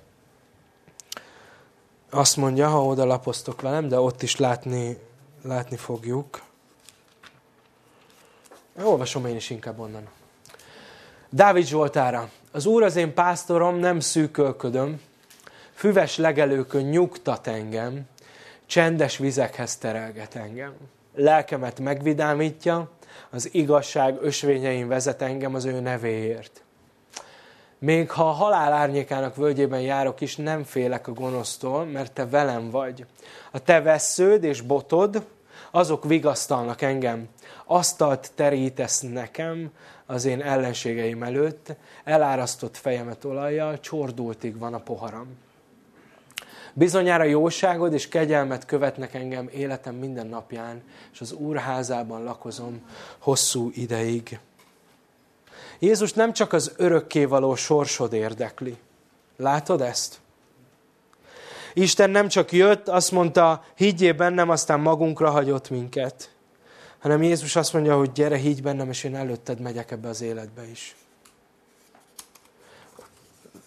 azt mondja, ha oda lapoztok velem, de ott is látni, látni fogjuk. Olvasom én is inkább onnan. Dávid Zsoltára. Az Úr az én pásztorom, nem szűkölködöm, füves legelőkön nyugtat engem, csendes vizekhez terelget engem. Lelkemet megvidámítja, az igazság ösvényein vezet engem az ő nevéért. Még ha a halál árnyékának völgyében járok is, nem félek a gonosztól, mert te velem vagy. A te vessződ és botod, azok vigasztalnak engem. Asztalt terítesz nekem az én ellenségeim előtt, elárasztott fejemet olajjal, csordultig van a poharam. Bizonyára jóságod és kegyelmet követnek engem életem minden napján, és az Úr házában lakozom hosszú ideig. Jézus nem csak az örökkévaló sorsod érdekli. Látod ezt? Isten nem csak jött, azt mondta, higgyél bennem, aztán magunkra hagyott minket. Hanem Jézus azt mondja, hogy gyere, higgy bennem, és én előtted megyek ebbe az életbe is.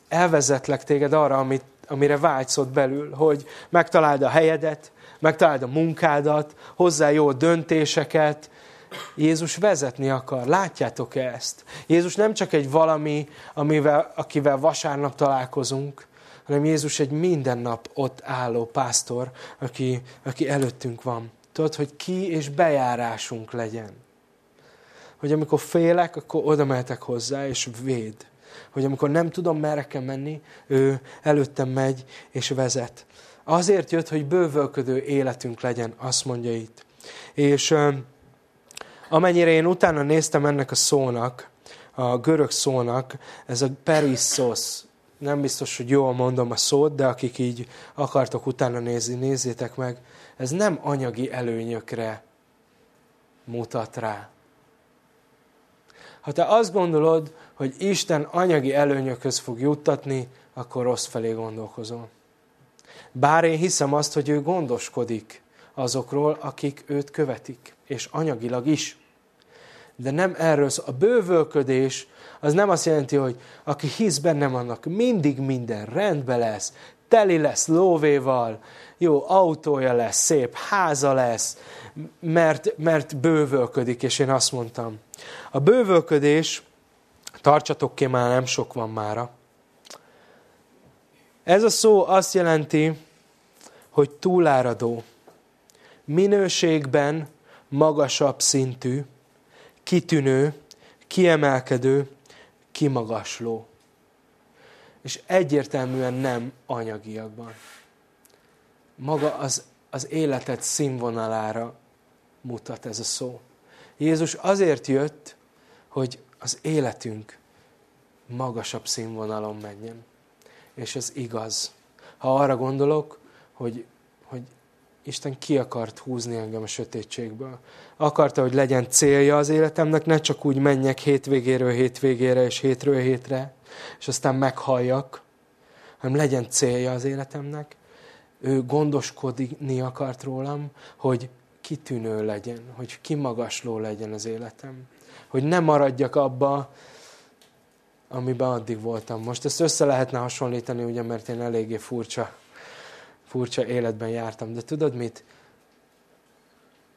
Elvezetlek téged arra, amit, amire vágysz ott belül, hogy megtaláld a helyedet, megtaláld a munkádat, hozzá jó döntéseket, Jézus vezetni akar. Látjátok-e ezt? Jézus nem csak egy valami, amivel, akivel vasárnap találkozunk, hanem Jézus egy minden nap ott álló pásztor, aki, aki előttünk van. Tudod, hogy ki és bejárásunk legyen. Hogy amikor félek, akkor oda mehetek hozzá, és véd. Hogy amikor nem tudom, merre kell menni, ő előttem megy és vezet. Azért jött, hogy bővölködő életünk legyen, azt mondja itt. És amennyire én utána néztem ennek a szónak, a görög szónak, ez a perissos, nem biztos, hogy jól mondom a szót, de akik így akartok utána nézni, nézzétek meg, ez nem anyagi előnyökre mutat rá. Ha te azt gondolod, hogy Isten anyagi előnyökhöz fog juttatni, akkor rossz felé gondolkozol. Bár én hiszem azt, hogy ő gondoskodik azokról, akik őt követik, és anyagilag is. De nem erről. A bővölködés az nem azt jelenti, hogy aki hisz bennem, annak mindig minden rendben lesz, teli lesz lóvéval, jó autója lesz, szép háza lesz, mert, mert bővölködik, és én azt mondtam. A bővölködés, tartsatok ki, már nem sok van mára. Ez a szó azt jelenti, hogy túláradó, minőségben magasabb szintű, kitűnő, kiemelkedő, kimagasló. És egyértelműen nem anyagiakban. Maga az, az életed színvonalára mutat ez a szó. Jézus azért jött, hogy az életünk magasabb színvonalon menjen. És ez igaz. Ha arra gondolok, hogy, hogy Isten ki akart húzni engem a sötétségből. Akarta, hogy legyen célja az életemnek, ne csak úgy menjek hétvégéről hétvégére és hétről hétre, és aztán meghalljak, hanem legyen célja az életemnek. Ő gondoskodni akart rólam, hogy kitűnő legyen, hogy kimagasló legyen az életem. Hogy ne maradjak abba, amiben addig voltam. Most ezt össze lehetne hasonlítani, ugye, mert én eléggé furcsa furcsa életben jártam, de tudod mit?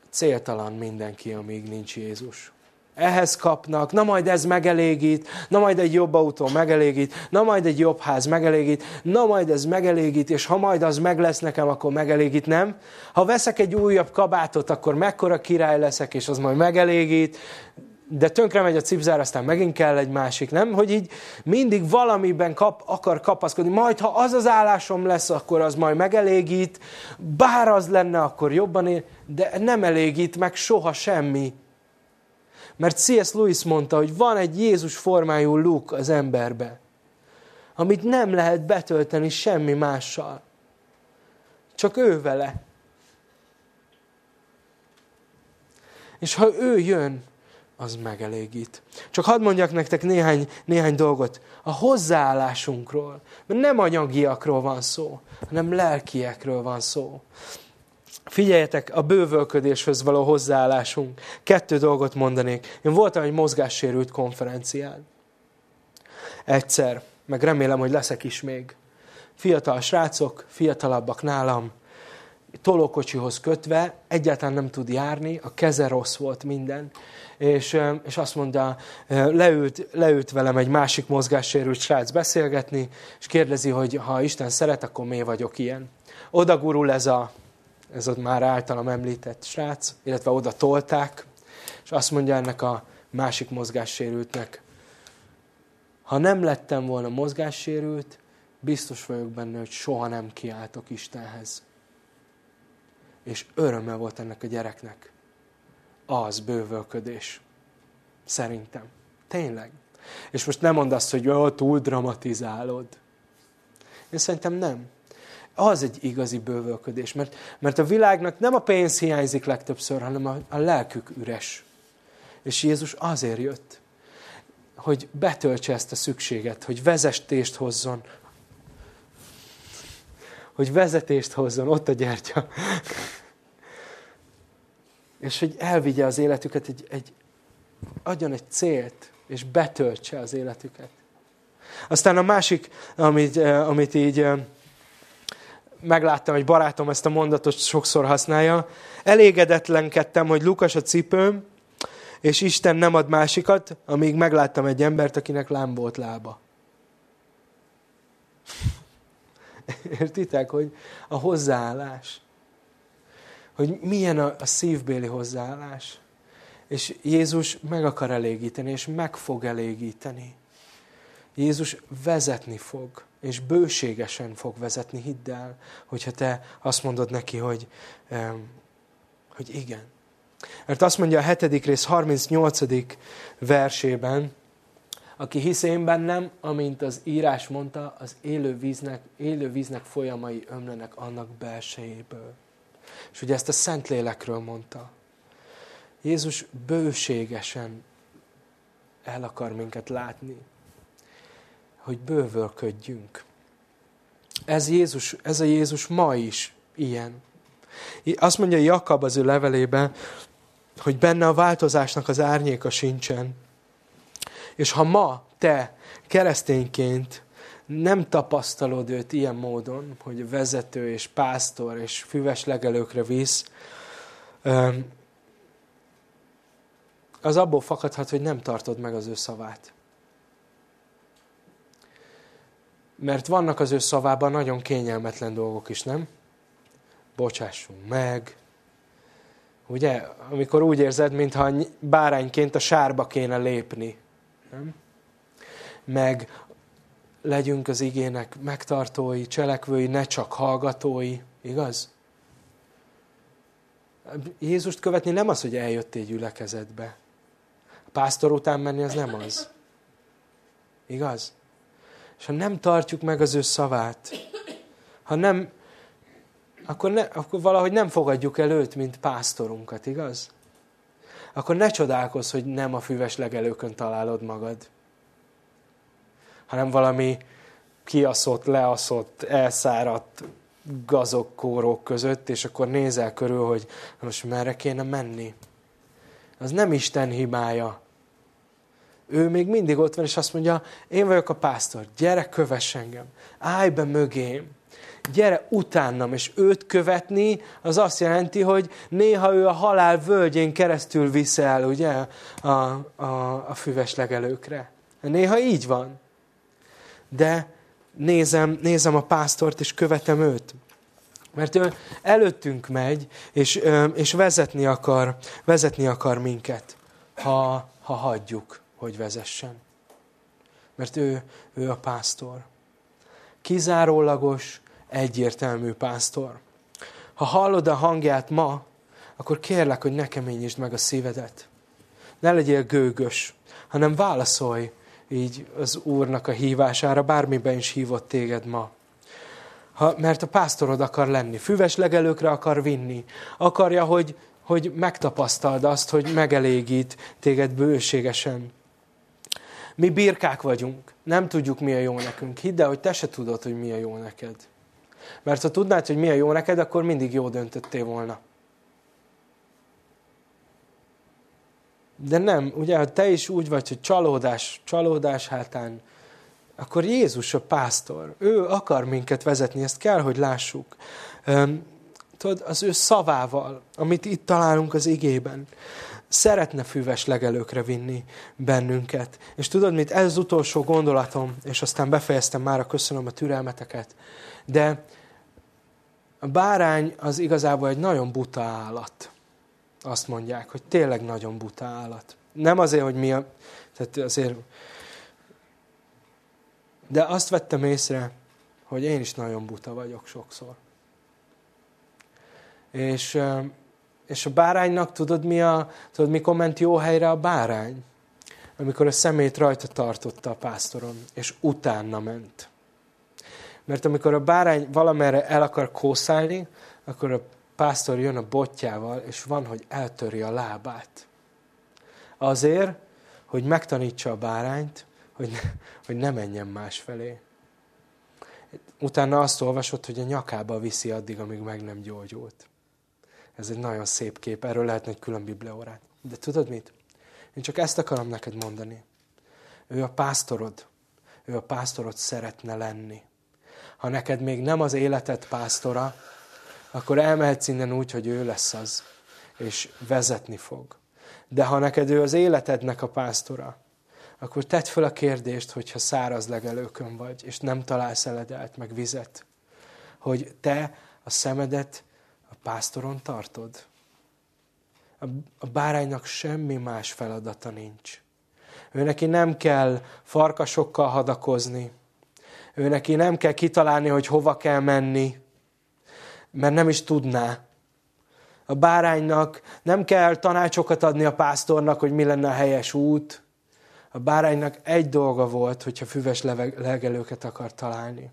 Céltalan mindenki, amíg nincs Jézus. Ehhez kapnak, na majd ez megelégít, na majd egy jobb autó megelégít, na majd egy jobb ház megelégít, na majd ez megelégít, és ha majd az meg lesz nekem, akkor megelégít, nem? Ha veszek egy újabb kabátot, akkor mekkora király leszek, és az majd megelégít, de tönkre megy a cipzár, aztán megint kell egy másik, nem? Hogy így mindig valamiben kap, akar kapaszkodni, majd ha az az állásom lesz, akkor az majd megelégít, bár az lenne, akkor jobban ér, de nem elégít meg soha semmi. Mert C.S. Lewis mondta, hogy van egy Jézus formájú luk az emberbe, amit nem lehet betölteni semmi mással. Csak ő vele. És ha ő jön, az megelégít. Csak hadd mondjak nektek néhány, néhány dolgot a hozzáállásunkról. Mert nem anyagiakról van szó, hanem lelkiekről van szó. Figyeljetek, a bővölködéshez való hozzáállásunk. Kettő dolgot mondanék. Én voltam egy mozgássérült konferencián. Egyszer, meg remélem, hogy leszek is még. Fiatal srácok, fiatalabbak nálam, tolókocsihoz kötve, egyáltalán nem tud járni, a keze rossz volt minden, és, és azt mondta, leült, leült velem egy másik mozgássérült srác beszélgetni, és kérdezi, hogy ha Isten szeret, akkor mi vagyok ilyen. Oda gurul ez a, ez ott már általam említett srác, illetve oda tolták, és azt mondja ennek a másik mozgássérültnek, ha nem lettem volna mozgássérült, biztos vagyok benne, hogy soha nem kiáltok Istenhez. És öröme volt ennek a gyereknek az bővölködés. Szerintem. Tényleg. És most nem mondd azt, hogy jó, túl dramatizálod. Én szerintem nem. Az egy igazi bővölködés. Mert, mert a világnak nem a pénz hiányzik legtöbbször, hanem a, a lelkük üres. És Jézus azért jött, hogy betöltse ezt a szükséget, hogy vezestést hozzon, hogy vezetést hozzon, ott a gyertya. És hogy elvigye az életüket, egy, egy, adjon egy célt, és betöltse az életüket. Aztán a másik, amit, eh, amit így eh, megláttam, hogy barátom ezt a mondatot sokszor használja, elégedetlenkedtem, hogy Lukas a cipőm, és Isten nem ad másikat, amíg megláttam egy embert, akinek lám volt lába. Értitek, hogy a hozzáállás. Hogy milyen a, a szívbéli hozzáállás. És Jézus meg akar elégíteni, és meg fog elégíteni. Jézus vezetni fog, és bőségesen fog vezetni, hidd el, hogyha te azt mondod neki, hogy, hogy igen. Mert azt mondja a hetedik rész 38. versében, aki hisz én bennem, amint az írás mondta, az élő víznek, élő víznek folyamai ömlenek annak belsejéből. És ugye ezt a Szentlélekről mondta. Jézus bőségesen el akar minket látni, hogy bővölködjünk. Ez, Jézus, ez a Jézus ma is ilyen. Azt mondja Jakab az ő levelében, hogy benne a változásnak az árnyéka sincsen. És ha ma te keresztényként nem tapasztalod őt ilyen módon, hogy vezető és pásztor és füves legelőkre visz, az abból fakadhat, hogy nem tartod meg az ő szavát. Mert vannak az ő szavában nagyon kényelmetlen dolgok is, nem? Bocsássunk meg. Ugye, amikor úgy érzed, mintha bárányként a sárba kéne lépni. Nem? Meg legyünk az igének megtartói, cselekvői, ne csak hallgatói. Igaz? Jézust követni nem az, hogy eljöttél gyülekezetbe. A pásztor után menni az nem az. Igaz? És ha nem tartjuk meg az ő szavát, ha nem, akkor, ne, akkor valahogy nem fogadjuk el őt, mint pásztorunkat, igaz? Akkor ne csodálkozz, hogy nem a füves legelőkön találod magad, hanem valami kiaszott, leaszott, elszáradt gazok kórók között, és akkor nézel körül, hogy most merre kéne menni. Az nem Isten hibája, ő még mindig ott van, és azt mondja, én vagyok a pásztor, gyere, kövess engem, állj be mögém, gyere utánam, és őt követni, az azt jelenti, hogy néha ő a halál völgyén keresztül viszel, ugye, a, a, a füves legelőkre. Néha így van. De nézem, nézem a pásztort, és követem őt. Mert ő előttünk megy, és, és vezetni, akar, vezetni akar minket, ha, ha hagyjuk hogy vezessen. Mert ő, ő a pásztor. Kizárólagos, egyértelmű pásztor. Ha hallod a hangját ma, akkor kérlek, hogy ne keményítsd meg a szívedet. Ne legyél gőgös, hanem válaszolj így az Úrnak a hívására, bármiben is hívott téged ma. Ha, mert a pásztorod akar lenni, füves legelőkre akar vinni, akarja, hogy, hogy megtapasztald azt, hogy megelégít téged bőségesen. Mi birkák vagyunk, nem tudjuk, mi a jó nekünk. Hidd el, hogy te se tudod, hogy mi a jó neked. Mert ha tudnád, hogy mi a jó neked, akkor mindig jó döntöttél volna. De nem, ugye, ha te is úgy vagy, hogy csalódás, csalódás hátán, akkor Jézus a pásztor. Ő akar minket vezetni, ezt kell, hogy lássuk. Tudod, az ő szavával, amit itt találunk az igében szeretne füves legelőkre vinni bennünket. És tudod mit? Ez az utolsó gondolatom, és aztán befejeztem már, köszönöm a türelmeteket. De a bárány az igazából egy nagyon buta állat. Azt mondják, hogy tényleg nagyon buta állat. Nem azért, hogy mi a... Tehát azért... De azt vettem észre, hogy én is nagyon buta vagyok sokszor. És és a báránynak tudod, mi a, tudod, mikor ment jó helyre a bárány? Amikor a szemét rajta tartotta a pásztoron, és utána ment. Mert amikor a bárány valamerre el akar kószálni, akkor a pásztor jön a botjával, és van, hogy eltöri a lábát. Azért, hogy megtanítsa a bárányt, hogy ne, hogy ne menjen másfelé. Utána azt olvasott, hogy a nyakába viszi addig, amíg meg nem gyógyult. Ez egy nagyon szép kép, erről lehetne egy külön bibliaórát. De tudod mit? Én csak ezt akarom neked mondani. Ő a pásztorod. Ő a pásztorod szeretne lenni. Ha neked még nem az életed pásztora, akkor elmehetsz innen úgy, hogy ő lesz az, és vezetni fog. De ha neked ő az életednek a pásztora, akkor tedd fel a kérdést, hogyha száraz legelőkön vagy, és nem találsz eledelt, meg vizet, hogy te a szemedet a pásztoron tartod. A báránynak semmi más feladata nincs. Ő neki nem kell farkasokkal hadakozni. Ő neki nem kell kitalálni, hogy hova kell menni, mert nem is tudná. A báránynak nem kell tanácsokat adni a pásztornak, hogy mi lenne a helyes út. A báránynak egy dolga volt, hogyha füves legelőket akar találni,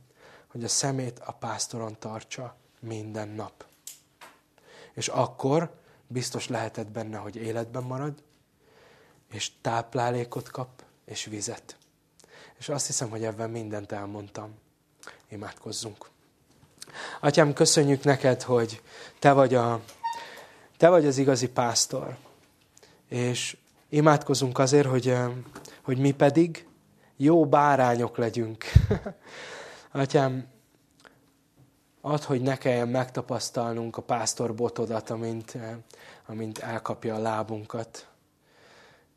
hogy a szemét a pásztoron tartsa minden nap. És akkor biztos lehetett benne, hogy életben marad, és táplálékot kap, és vizet. És azt hiszem, hogy ebben mindent elmondtam. Imádkozzunk. Atyám, köszönjük neked, hogy te vagy, a, te vagy az igazi pásztor. És imádkozunk azért, hogy, hogy mi pedig jó bárányok legyünk. Atyám, add, hogy ne kelljen megtapasztalnunk a pásztor botodat, amint, amint elkapja a lábunkat.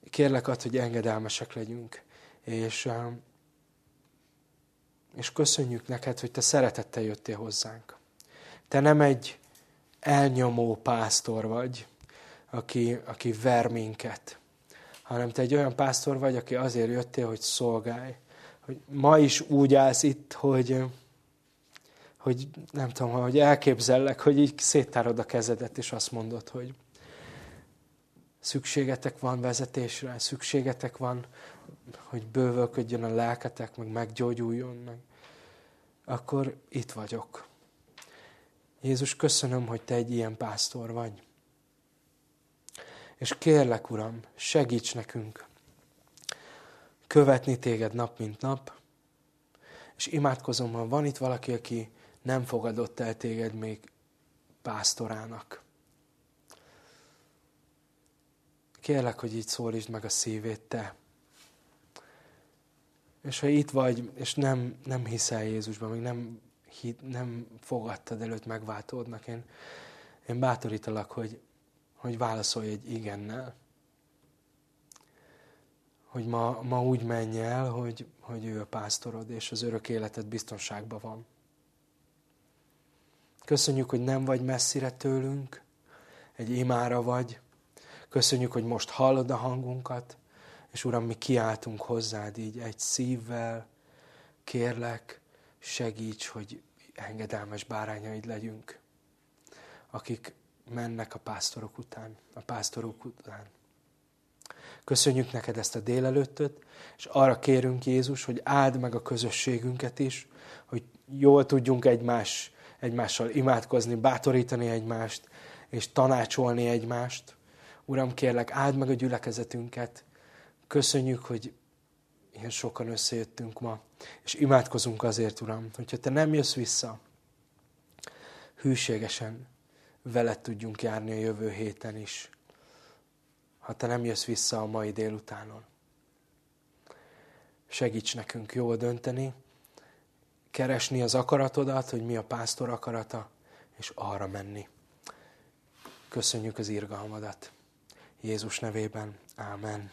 Kérlek add, hogy engedelmesek legyünk. És, és köszönjük neked, hogy te szeretettel jöttél hozzánk. Te nem egy elnyomó pásztor vagy, aki, aki ver minket, hanem te egy olyan pásztor vagy, aki azért jöttél, hogy szolgálj. Hogy ma is úgy állsz itt, hogy, hogy nem tudom, hogy elképzellek, hogy így széttárod a kezedet, és azt mondod, hogy szükségetek van vezetésre, szükségetek van, hogy bővölködjön a lelketek, meg meggyógyuljon, meg akkor itt vagyok. Jézus, köszönöm, hogy te egy ilyen pásztor vagy. És kérlek, Uram, segíts nekünk követni téged nap, mint nap, és imádkozom, ha van itt valaki, aki nem fogadott el téged még pásztorának. Kérlek, hogy így szólítsd meg a szívét te. És ha itt vagy, és nem, nem hiszel Jézusban, még nem, nem fogadtad előtt megváltódnak, én, én bátorítalak, hogy, hogy válaszolj egy igennel. Hogy ma, ma úgy menj el, hogy, hogy ő a pásztorod, és az örök életed biztonságban van. Köszönjük, hogy nem vagy messzire tőlünk, egy imára vagy. Köszönjük, hogy most hallod a hangunkat, és Uram, mi kiáltunk hozzád így egy szívvel, kérlek, segíts, hogy engedelmes bárányaid legyünk, akik mennek a pásztorok után, a pásztorok után. Köszönjük neked ezt a délelőttöt, és arra kérünk Jézus, hogy áld meg a közösségünket is, hogy jól tudjunk egymás, egymással imádkozni, bátorítani egymást, és tanácsolni egymást. Uram, kérlek, áld meg a gyülekezetünket. Köszönjük, hogy ilyen sokan összejöttünk ma, és imádkozunk azért, Uram, hogyha Te nem jössz vissza, hűségesen veled tudjunk járni a jövő héten is, ha Te nem jössz vissza a mai délutánon. Segíts nekünk jól dönteni, keresni az akaratodat, hogy mi a pásztor akarata, és arra menni. Köszönjük az irgalmadat. Jézus nevében. Amen.